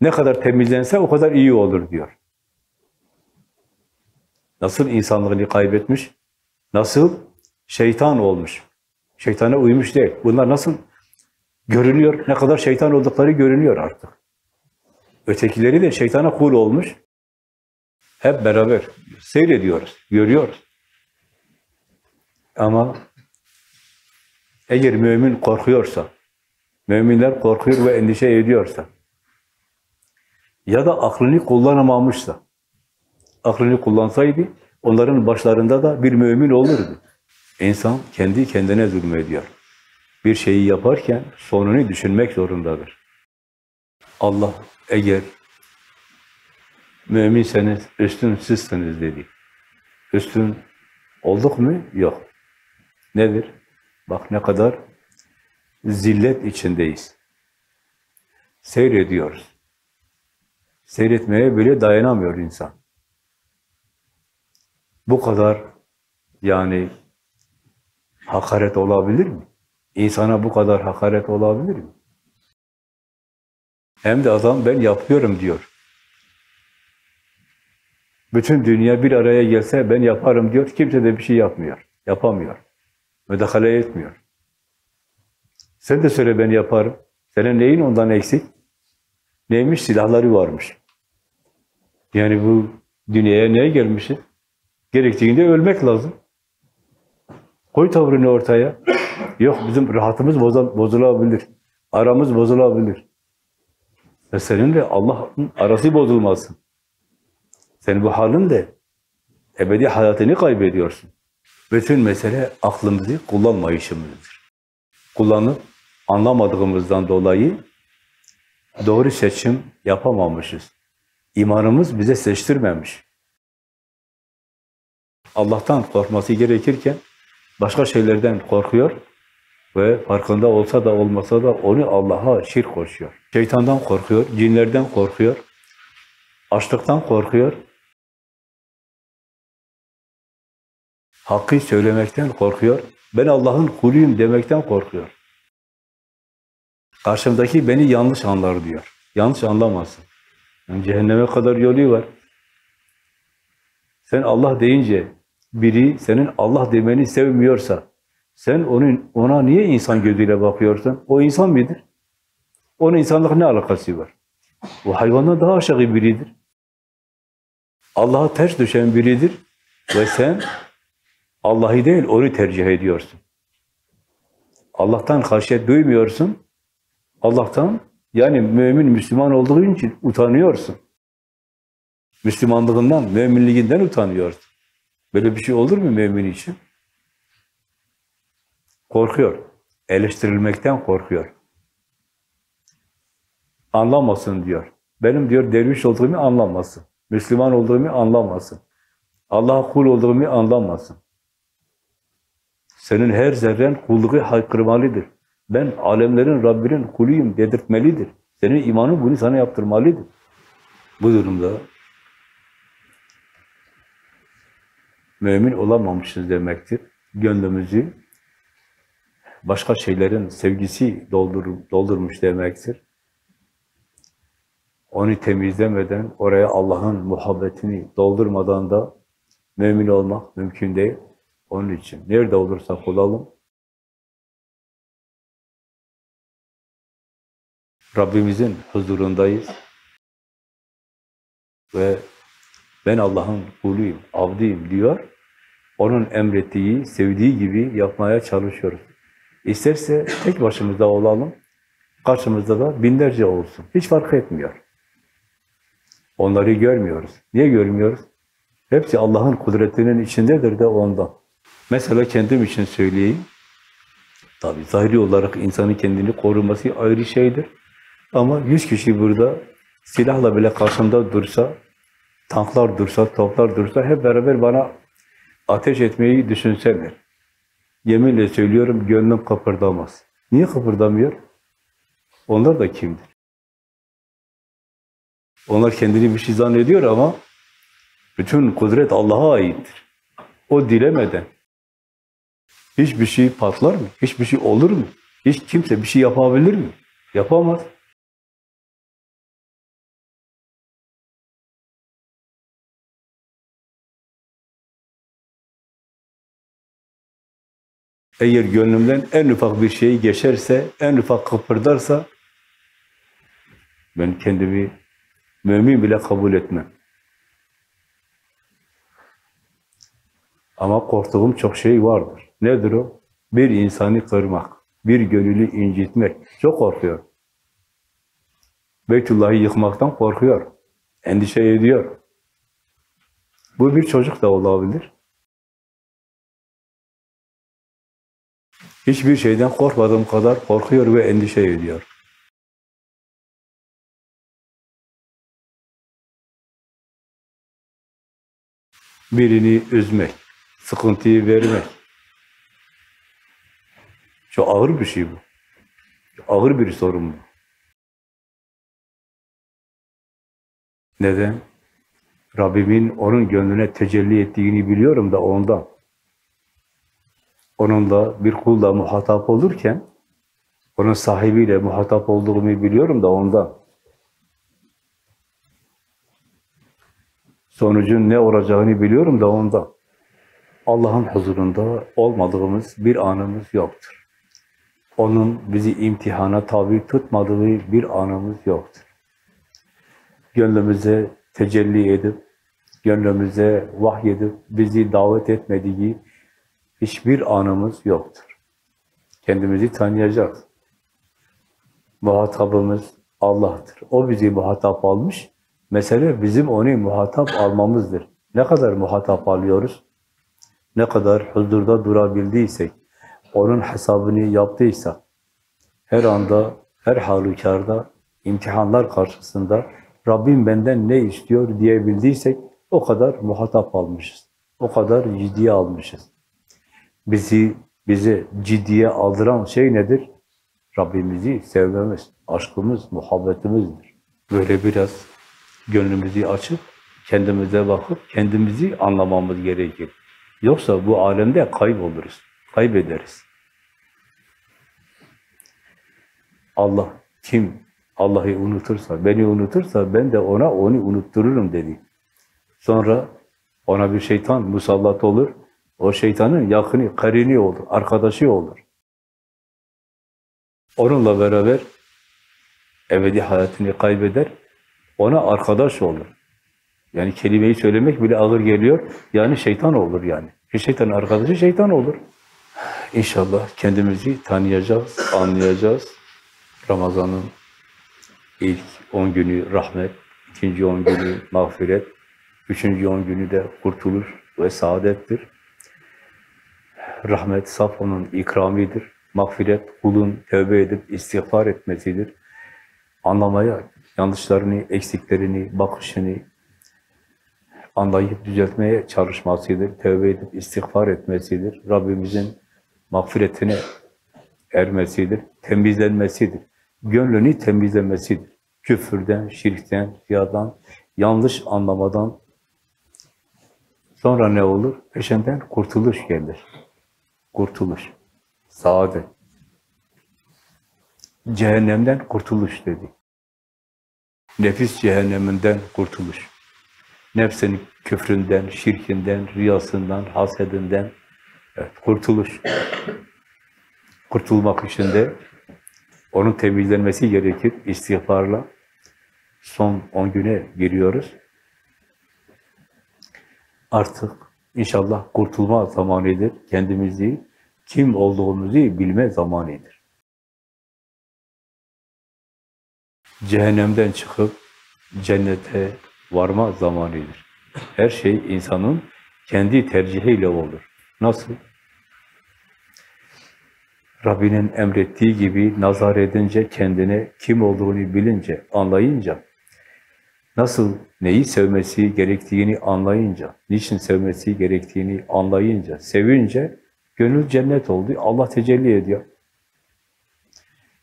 Ne kadar temizlense o kadar iyi olur diyor. Nasıl insanlığını kaybetmiş? Nasıl şeytan olmuş? Şeytana uymuş değil. Bunlar nasıl görünüyor? Ne kadar şeytan oldukları görünüyor artık. Ötekileri de şeytana kul olmuş. Hep beraber seyrediyoruz, görüyoruz. Ama eğer mümin korkuyorsa, müminler korkuyor ve endişe ediyorsa, ya da aklını kullanamamışsa, aklını kullansaydı, onların başlarında da bir mümin olurdu. İnsan kendi kendine zulmediyor. Bir şeyi yaparken sonunu düşünmek zorundadır. Allah eğer müminseniz üstün sizsiniz dedi. Üstün olduk mu? Yok. Nedir? Bak ne kadar zillet içindeyiz. Seyrediyoruz. Seyretmeye bile dayanamıyor insan. Bu kadar yani hakaret olabilir mi? İnsana bu kadar hakaret olabilir mi? Hem de adam ben yapıyorum diyor. Bütün dünya bir araya gelse ben yaparım diyor. Kimse de bir şey yapmıyor. Yapamıyor. Müdahale etmiyor. Sen de söyle ben yaparım. Senin neyin ondan eksik? Neymiş? Silahları varmış. Yani bu dünyaya neye gelmişiz? Gerektiğinde ölmek lazım. Koy tavrını ortaya. Yok bizim rahatımız bozulabilir. Aramız bozulabilir. Ve seninle Allah'ın arası bozulmasın. Senin bu halin de ebedi hayatını kaybediyorsun. Bütün mesele aklımızı kullanmayışımızdır. Kullanıp anlamadığımızdan dolayı doğru seçim yapamamışız. İmanımız bize seçtirmemiş. Allah'tan korkması gerekirken başka şeylerden korkuyor ve farkında olsa da olmasa da onu Allah'a şirk koşuyor. Şeytandan korkuyor, cinlerden korkuyor, açlıktan korkuyor, hakkı söylemekten korkuyor, ben Allah'ın kuluyum demekten korkuyor. Karşımdaki beni yanlış anlar diyor. Yanlış anlamasın. Yani cehenneme kadar yolu var. Sen Allah deyince biri senin Allah demeni sevmiyorsa, sen onun ona niye insan gözüyle bakıyorsun? O insan mıdır? Onun insanlık ne alakası var? O hayvandan daha aşağı biridir. Allah'a ters düşen biridir ve sen Allah'ı değil onu tercih ediyorsun. Allah'tan haşyet duymuyorsun. Allah'tan yani mümin Müslüman olduğun için utanıyorsun. Müslümanlığından, müminliğinden utanıyorsun. Böyle bir şey olur mu mümin için? Korkuyor. Eleştirilmekten korkuyor. Anlamasın diyor. benim diyor derviş olduğumu anlamasın. Müslüman olduğumu anlamasın. Allah'a kul olduğumu anlamasın. Senin her zerren kulluğu haykırmalıdır. Ben alemlerin Rabbinin kuluyum dedirtmelidir. Senin imanın bunu sana yaptırmalıdır. Bu durumda mümin olamamışız demektir. Gönlümüzü başka şeylerin sevgisi doldur, doldurmuş demektir. Onu temizlemeden, oraya Allah'ın muhabbetini doldurmadan da mümin olmak mümkün değil. Onun için nerede olursak olalım, Rabbimizin huzurundayız ve ben Allah'ın kuluyum, abdiyim diyor. Onun emrettiği, sevdiği gibi yapmaya çalışıyoruz. İsterse tek başımızda olalım, karşımızda da binlerce olsun. Hiç fark etmiyor. Onları görmüyoruz. Niye görmüyoruz? Hepsi Allah'ın kudretinin içindedir de ondan. Mesela kendim için söyleyeyim. Tabii zahiri olarak insanın kendini koruması ayrı şeydir. Ama yüz kişi burada silahla bile karşımda dursa, tanklar dursa, toplar dursa hep beraber bana ateş etmeyi düşünseler. Yeminle söylüyorum gönlüm kıpırdamaz. Niye kıpırdamıyor? Onlar da kimdir? Onlar kendini bir şey zannediyor ama bütün kudret Allah'a aittir. O dilemeden hiçbir şey patlar mı? Hiçbir şey olur mu? Hiç kimse bir şey yapabilir mi? Yapamaz. Eğer gönlümden en ufak bir şey geçerse, en ufak kıpırdarsa ben kendimi mümin bile kabul etmem. Ama korktuğum çok şey vardır. Nedir o? Bir insanı kırmak, bir gönüllü incitmek. Çok korkuyor. Beytullah'ı yıkmaktan korkuyor. Endişe ediyor. Bu bir çocuk da olabilir. Hiçbir şeyden korkmadığım kadar korkuyor ve endişe ediyor. Birini üzmek, sıkıntıyı vermek. Çok ağır bir şey bu. Çok ağır bir sorun bu. Neden? Rabbimin onun gönlüne tecelli ettiğini biliyorum da ondan. Onunla bir kulla muhatap olurken, onun sahibiyle muhatap olduğumu biliyorum da ondan. Sonucun ne olacağını biliyorum da ondan. Allah'ın huzurunda olmadığımız bir anımız yoktur. Onun bizi imtihana tabi tutmadığı bir anımız yoktur. Gönlümüze tecelli edip, gönlümüze vahyedip, bizi davet etmediği hiçbir anımız yoktur. Kendimizi tanıyacağız. Muhatabımız Allah'tır. O bizi muhatap almış. Mesele bizim onu muhatap almamızdır. Ne kadar muhatap alıyoruz? Ne kadar huzurda durabildiysek, onun hesabını yaptıysak, her anda, her halükarda, imtihanlar karşısında Rabbim benden ne istiyor diyebildiysek o kadar muhatap almışız. O kadar ciddiye almışız. Bizi bize ciddiye aldıran şey nedir? Rabbimizi sevmemiz, aşkımız, muhabbetimizdir. Böyle biraz gönlümüzü açıp kendimize bakıp kendimizi anlamamız gerekir. Yoksa bu alemde kayboluruz, kaybederiz. Allah kim Allah'ı unutursa, beni unutursa ben de ona onu unuttururum dedi. Sonra ona bir şeytan musallat olur. O şeytanın yakını, karini olur, arkadaşı olur. Onunla beraber ebedi hayatını kaybeder, ona arkadaş olur. Yani kelimeyi söylemek bile ağır geliyor. Yani şeytan olur yani. Bir şeytanın arkadaşı şeytan olur. İnşallah kendimizi tanıyacağız, anlayacağız. Ramazan'ın ilk 10 günü rahmet, ikinci 10 günü mağfiret, üçüncü 10 günü de kurtuluş ve saadettir. Rahmet saf onun ikramidir. Mağfiret kulun tövbe edip istiğfar etmesidir. Anlamaya, yanlışlarını, eksiklerini, bakışını anlayıp düzeltmeye çalışmasıdır. Tövbe edip istiğfar etmesidir. Rabbimizin mağfiretine ermesidir. Temizlenmesidir. Gönlünü temizlemesidir. Küfürden, şirkten, riyadan, yanlış anlamadan sonra ne olur? Peşinden kurtuluş gelir. Kurtuluş. Saadet. Cehennemden kurtuluş dedi. Nefis cehenneminden kurtuluş. Nefsin küfründen, şirkinden, riyasından, hasedinden evet, kurtuluş. Kurtulmak için de onun temizlenmesi gerekir istiğfarla. Son 10 güne giriyoruz. Artık inşallah kurtulma zamanıdır. Kendimizi, kim olduğumuzu bilme zamanıdır. Cehennemden çıkıp cennete varma zamanıdır. Her şey insanın kendi tercihiyle olur. Nasıl? Rabbinin emrettiği gibi nazar edince, kendine kim olduğunu bilince, anlayınca, nasıl neyi sevmesi gerektiğini anlayınca, niçin sevmesi gerektiğini anlayınca, sevince, gönül cennet oldu. Allah tecelli ediyor.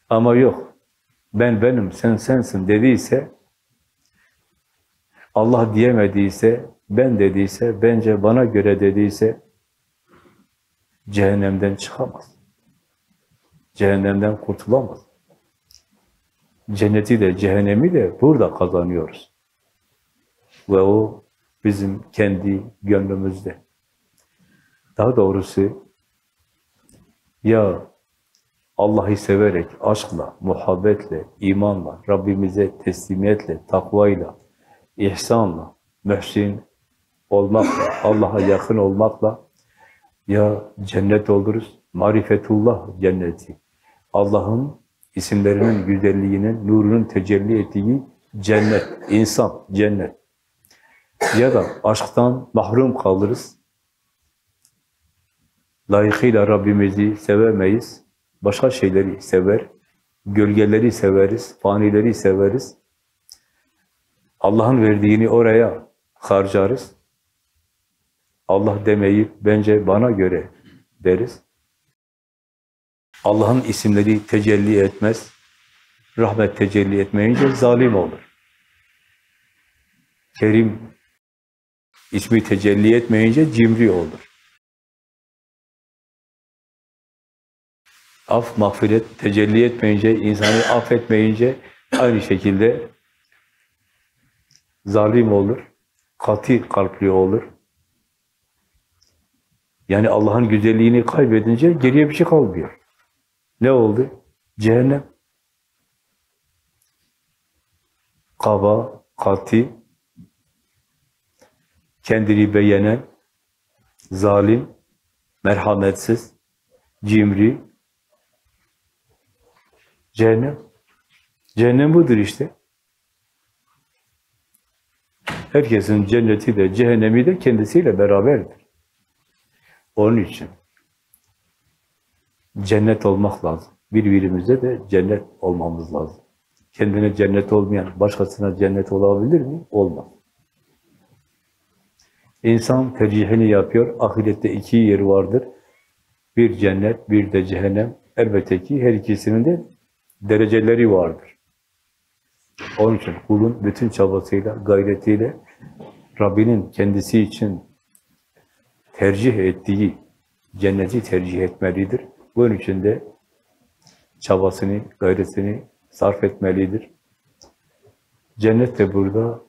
Ama yok, ben benim, sen sensin dediyse, Allah diyemediyse, ben dediyse, bence bana göre dediyse, cehennemden çıkamaz. Cehennemden kurtulamaz. Cenneti de, cehennemi de burada kazanıyoruz. Ve o bizim kendi gönlümüzde. Daha doğrusu, ya Allah'ı severek, aşkla, muhabbetle, imanla, Rabbimize teslimiyetle, takvayla, ihsanla, mühsin olmakla, Allah'a yakın olmakla ya cennet oluruz, marifetullah cenneti. Allah'ın isimlerinin güzelliğinin, nurunun tecelli ettiği cennet, insan, cennet. Ya da aşktan mahrum kalırız. Layıkıyla Rabbimizi sevemeyiz. Başka şeyleri sever. Gölgeleri severiz, fanileri severiz. Allah'ın verdiğini oraya harcarız. Allah demeyip bence bana göre deriz. Allah'ın isimleri tecelli etmez. Rahmet tecelli etmeyince zalim olur. Kerim ismi tecelli etmeyince cimri olur. Af, mağfiret tecelli etmeyince, insanı affetmeyince aynı şekilde zalim olur, katil kalpli olur. Yani Allah'ın güzelliğini kaybedince geriye bir şey kalmıyor. Ne oldu? Cehennem. Kaba, katil, kendini beğenen, zalim, merhametsiz, cimri, cehennem. Cehennem budur işte. Herkesin cenneti de cehennemi de kendisiyle beraberdir. Onun için cennet olmak lazım. Birbirimize de cennet olmamız lazım. Kendine cennet olmayan başkasına cennet olabilir mi? Olmaz. İnsan tercihini yapıyor. Ahirette iki yer vardır. Bir cennet, bir de cehennem. Elbette ki her ikisinin de dereceleri vardır. Onun için kulun bütün çabasıyla, gayretiyle Rabbinin kendisi için tercih ettiği cenneti tercih etmelidir. Bunun için de çabasını, gayretini sarf etmelidir. Cennet de burada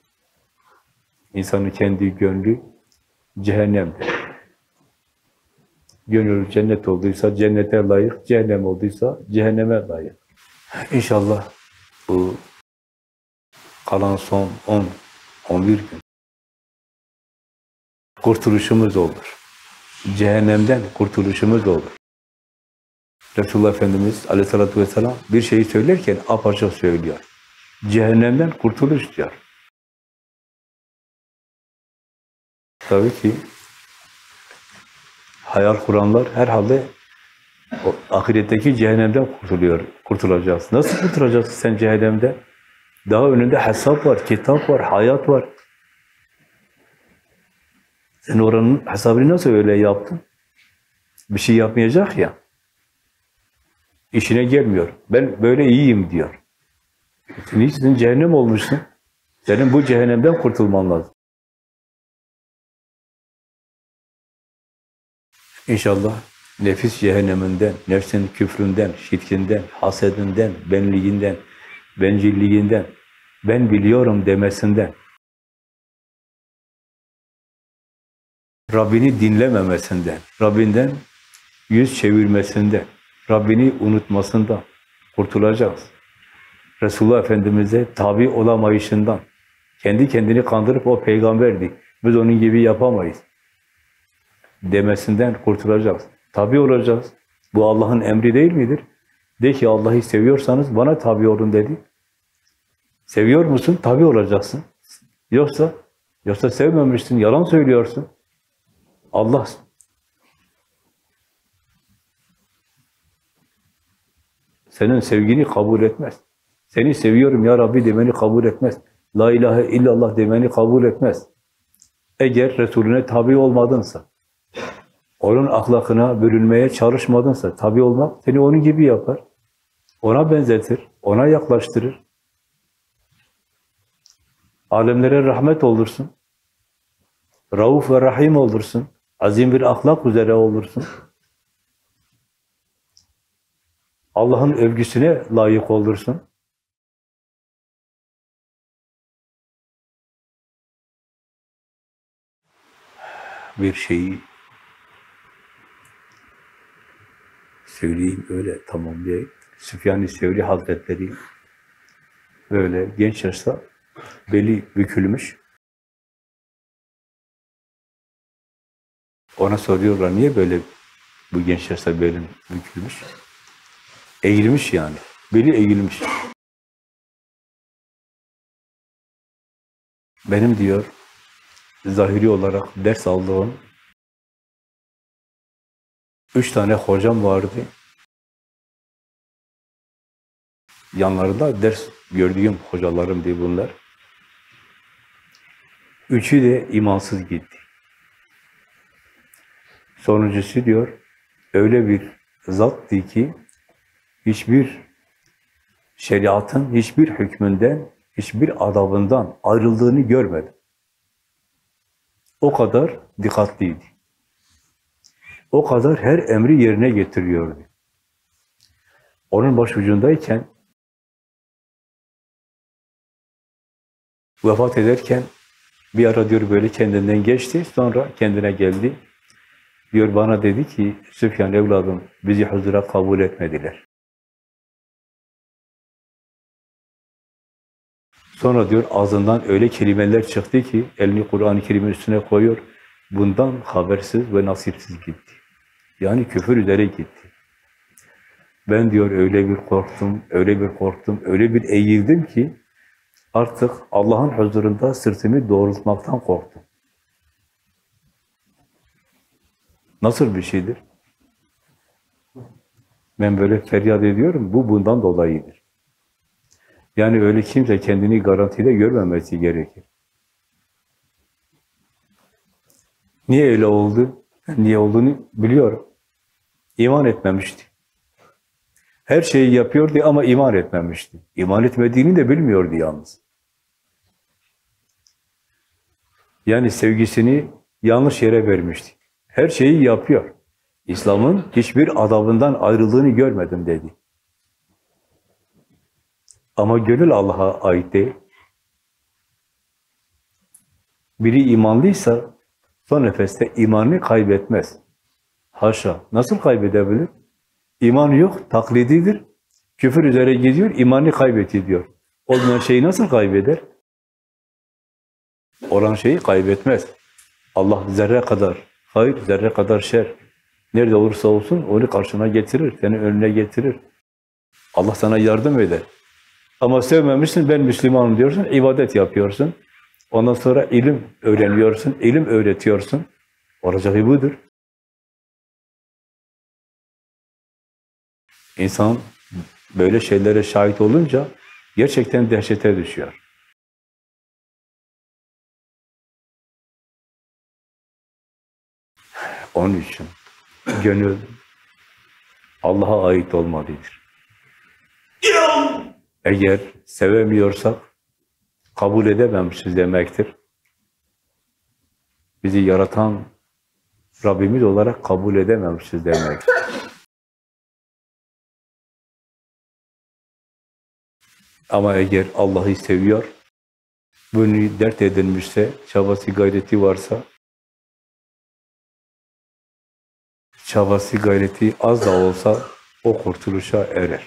insanın kendi gönlü cehennemde. Gönül cennet olduysa cennete layık, cehennem olduysa cehenneme layık. İnşallah bu kalan son 10 11 gün kurtuluşumuz olur. Cehennemden kurtuluşumuz olur. Resulullah Efendimiz aleyhissalatü vesselam bir şeyi söylerken apaçık söylüyor. Cehennemden kurtuluş diyor. Tabii ki hayal kuranlar herhalde o ahiretteki cehennemden kurtuluyor, kurtulacağız. Nasıl kurtulacaksın sen cehennemden? Daha önünde hesap var, kitap var, hayat var. Sen oranın hesabını nasıl öyle yaptın? Bir şey yapmayacak ya. İşine gelmiyor. Ben böyle iyiyim diyor. Sen hiçsin cehennem olmuşsun. Senin bu cehennemden kurtulman lazım. İnşallah nefis cehenneminden, nefsin küfründen, şirkinden, hasedinden, benliğinden, bencilliğinden, ben biliyorum demesinden, Rabbini dinlememesinden, Rabbinden yüz çevirmesinden, Rabbini unutmasından kurtulacağız. Resulullah Efendimiz'e tabi olamayışından, kendi kendini kandırıp o peygamberdi, biz onun gibi yapamayız demesinden kurtulacağız. Tabi olacağız. Bu Allah'ın emri değil midir? De ki Allah'ı seviyorsanız bana tabi olun dedi. Seviyor musun? Tabi olacaksın. Yoksa yoksa sevmemişsin, yalan söylüyorsun. Allah senin sevgini kabul etmez. Seni seviyorum ya Rabbi demeni kabul etmez. La ilahe illallah demeni kabul etmez. Eğer Resulüne tabi olmadınsa, onun ahlakına bürünmeye çalışmadınsa, tabi olmak seni onun gibi yapar. Ona benzetir, ona yaklaştırır. Alemlere rahmet olursun. Rauf ve Rahim olursun. Azim bir ahlak üzere olursun. Allah'ın övgüsüne layık olursun. Bir şeyi söyleyeyim, öyle tamamlayayım. Süfyan-ı Sevri Hazretleri böyle genç yaşta beli bükülmüş. Ona soruyorlar niye böyle bu genç yaşta belin bükülmüş? Eğilmiş yani. Beli eğilmiş. Benim diyor zahiri olarak ders aldığım üç tane hocam vardı. Yanlarında ders gördüğüm hocalarım diye bunlar. Üçü de imansız gitti. Sonuncusu diyor, öyle bir zattı ki hiçbir şeriatın hiçbir hükmünden, hiçbir adabından ayrıldığını görmedim. O kadar dikkatliydi. O kadar her emri yerine getiriyordu. Onun başucundayken vefat ederken bir ara diyor böyle kendinden geçti, sonra kendine geldi. Diyor bana dedi ki, Süfyan evladım bizi huzura kabul etmediler. Sonra diyor ağzından öyle kelimeler çıktı ki elini Kur'an-ı Kerim'in üstüne koyuyor. Bundan habersiz ve nasipsiz gitti. Yani küfür üzere gitti. Ben diyor öyle bir korktum, öyle bir korktum, öyle bir eğildim ki artık Allah'ın huzurunda sırtımı doğrultmaktan korktum. Nasıl bir şeydir? Ben böyle feryat ediyorum, bu bundan dolayıdır. Yani öyle kimse kendini garantide görmemesi gerekir. Niye öyle oldu? Niye olduğunu biliyorum. İman etmemişti. Her şeyi yapıyordu ama iman etmemişti. İman etmediğini de bilmiyordu yalnız. Yani sevgisini yanlış yere vermişti. Her şeyi yapıyor. İslam'ın hiçbir adabından ayrıldığını görmedim dedi. Ama gönül Allah'a ait değil. Biri imanlıysa son nefeste imanını kaybetmez. Haşa. Nasıl kaybedebilir? İman yok, taklididir. Küfür üzere gidiyor, imanını kaybetiyor diyor. Olmayan şeyi nasıl kaybeder? Olan şeyi kaybetmez. Allah zerre kadar hayır, zerre kadar şer. Nerede olursa olsun onu karşına getirir, seni önüne getirir. Allah sana yardım eder. Ama sevmemişsin, ben Müslümanım diyorsun, ibadet yapıyorsun. Ondan sonra ilim öğreniyorsun, ilim öğretiyorsun. Olacağı budur. İnsan böyle şeylere şahit olunca gerçekten dehşete düşüyor. Onun için gönül Allah'a ait olmalıdır. Eğer sevemiyorsak kabul edememişiz demektir. Bizi yaratan Rabbimiz olarak kabul edememişiz demektir. Ama eğer Allah'ı seviyor, bunu dert edinmişse, çabası gayreti varsa, çabası gayreti az da olsa o kurtuluşa erer.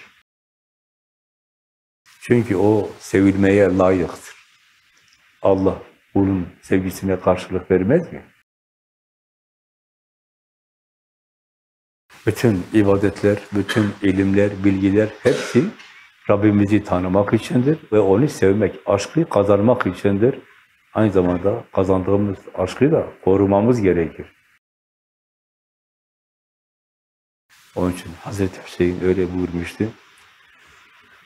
Çünkü o sevilmeye layıktır. Allah bunun sevgisine karşılık vermez mi? Bütün ibadetler, bütün ilimler, bilgiler hepsi Rabbimizi tanımak içindir ve onu sevmek, aşkı kazanmak içindir. Aynı zamanda kazandığımız aşkı da korumamız gerekir. Onun için Hazreti Hüseyin öyle buyurmuştu.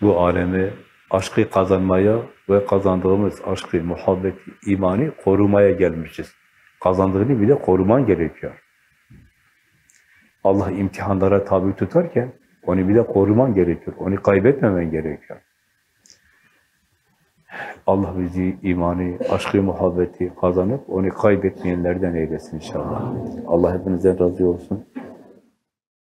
Bu alemi aşkı kazanmaya ve kazandığımız aşkı, muhabbeti, imanı korumaya gelmişiz. Kazandığını bile koruman gerekiyor. Allah imtihanlara tabi tutarken onu bir de koruman gerekiyor. Onu kaybetmemen gerekiyor. Allah bizi imanı, aşkı, muhabbeti kazanıp onu kaybetmeyenlerden eylesin inşallah. Allah hepinizden razı olsun.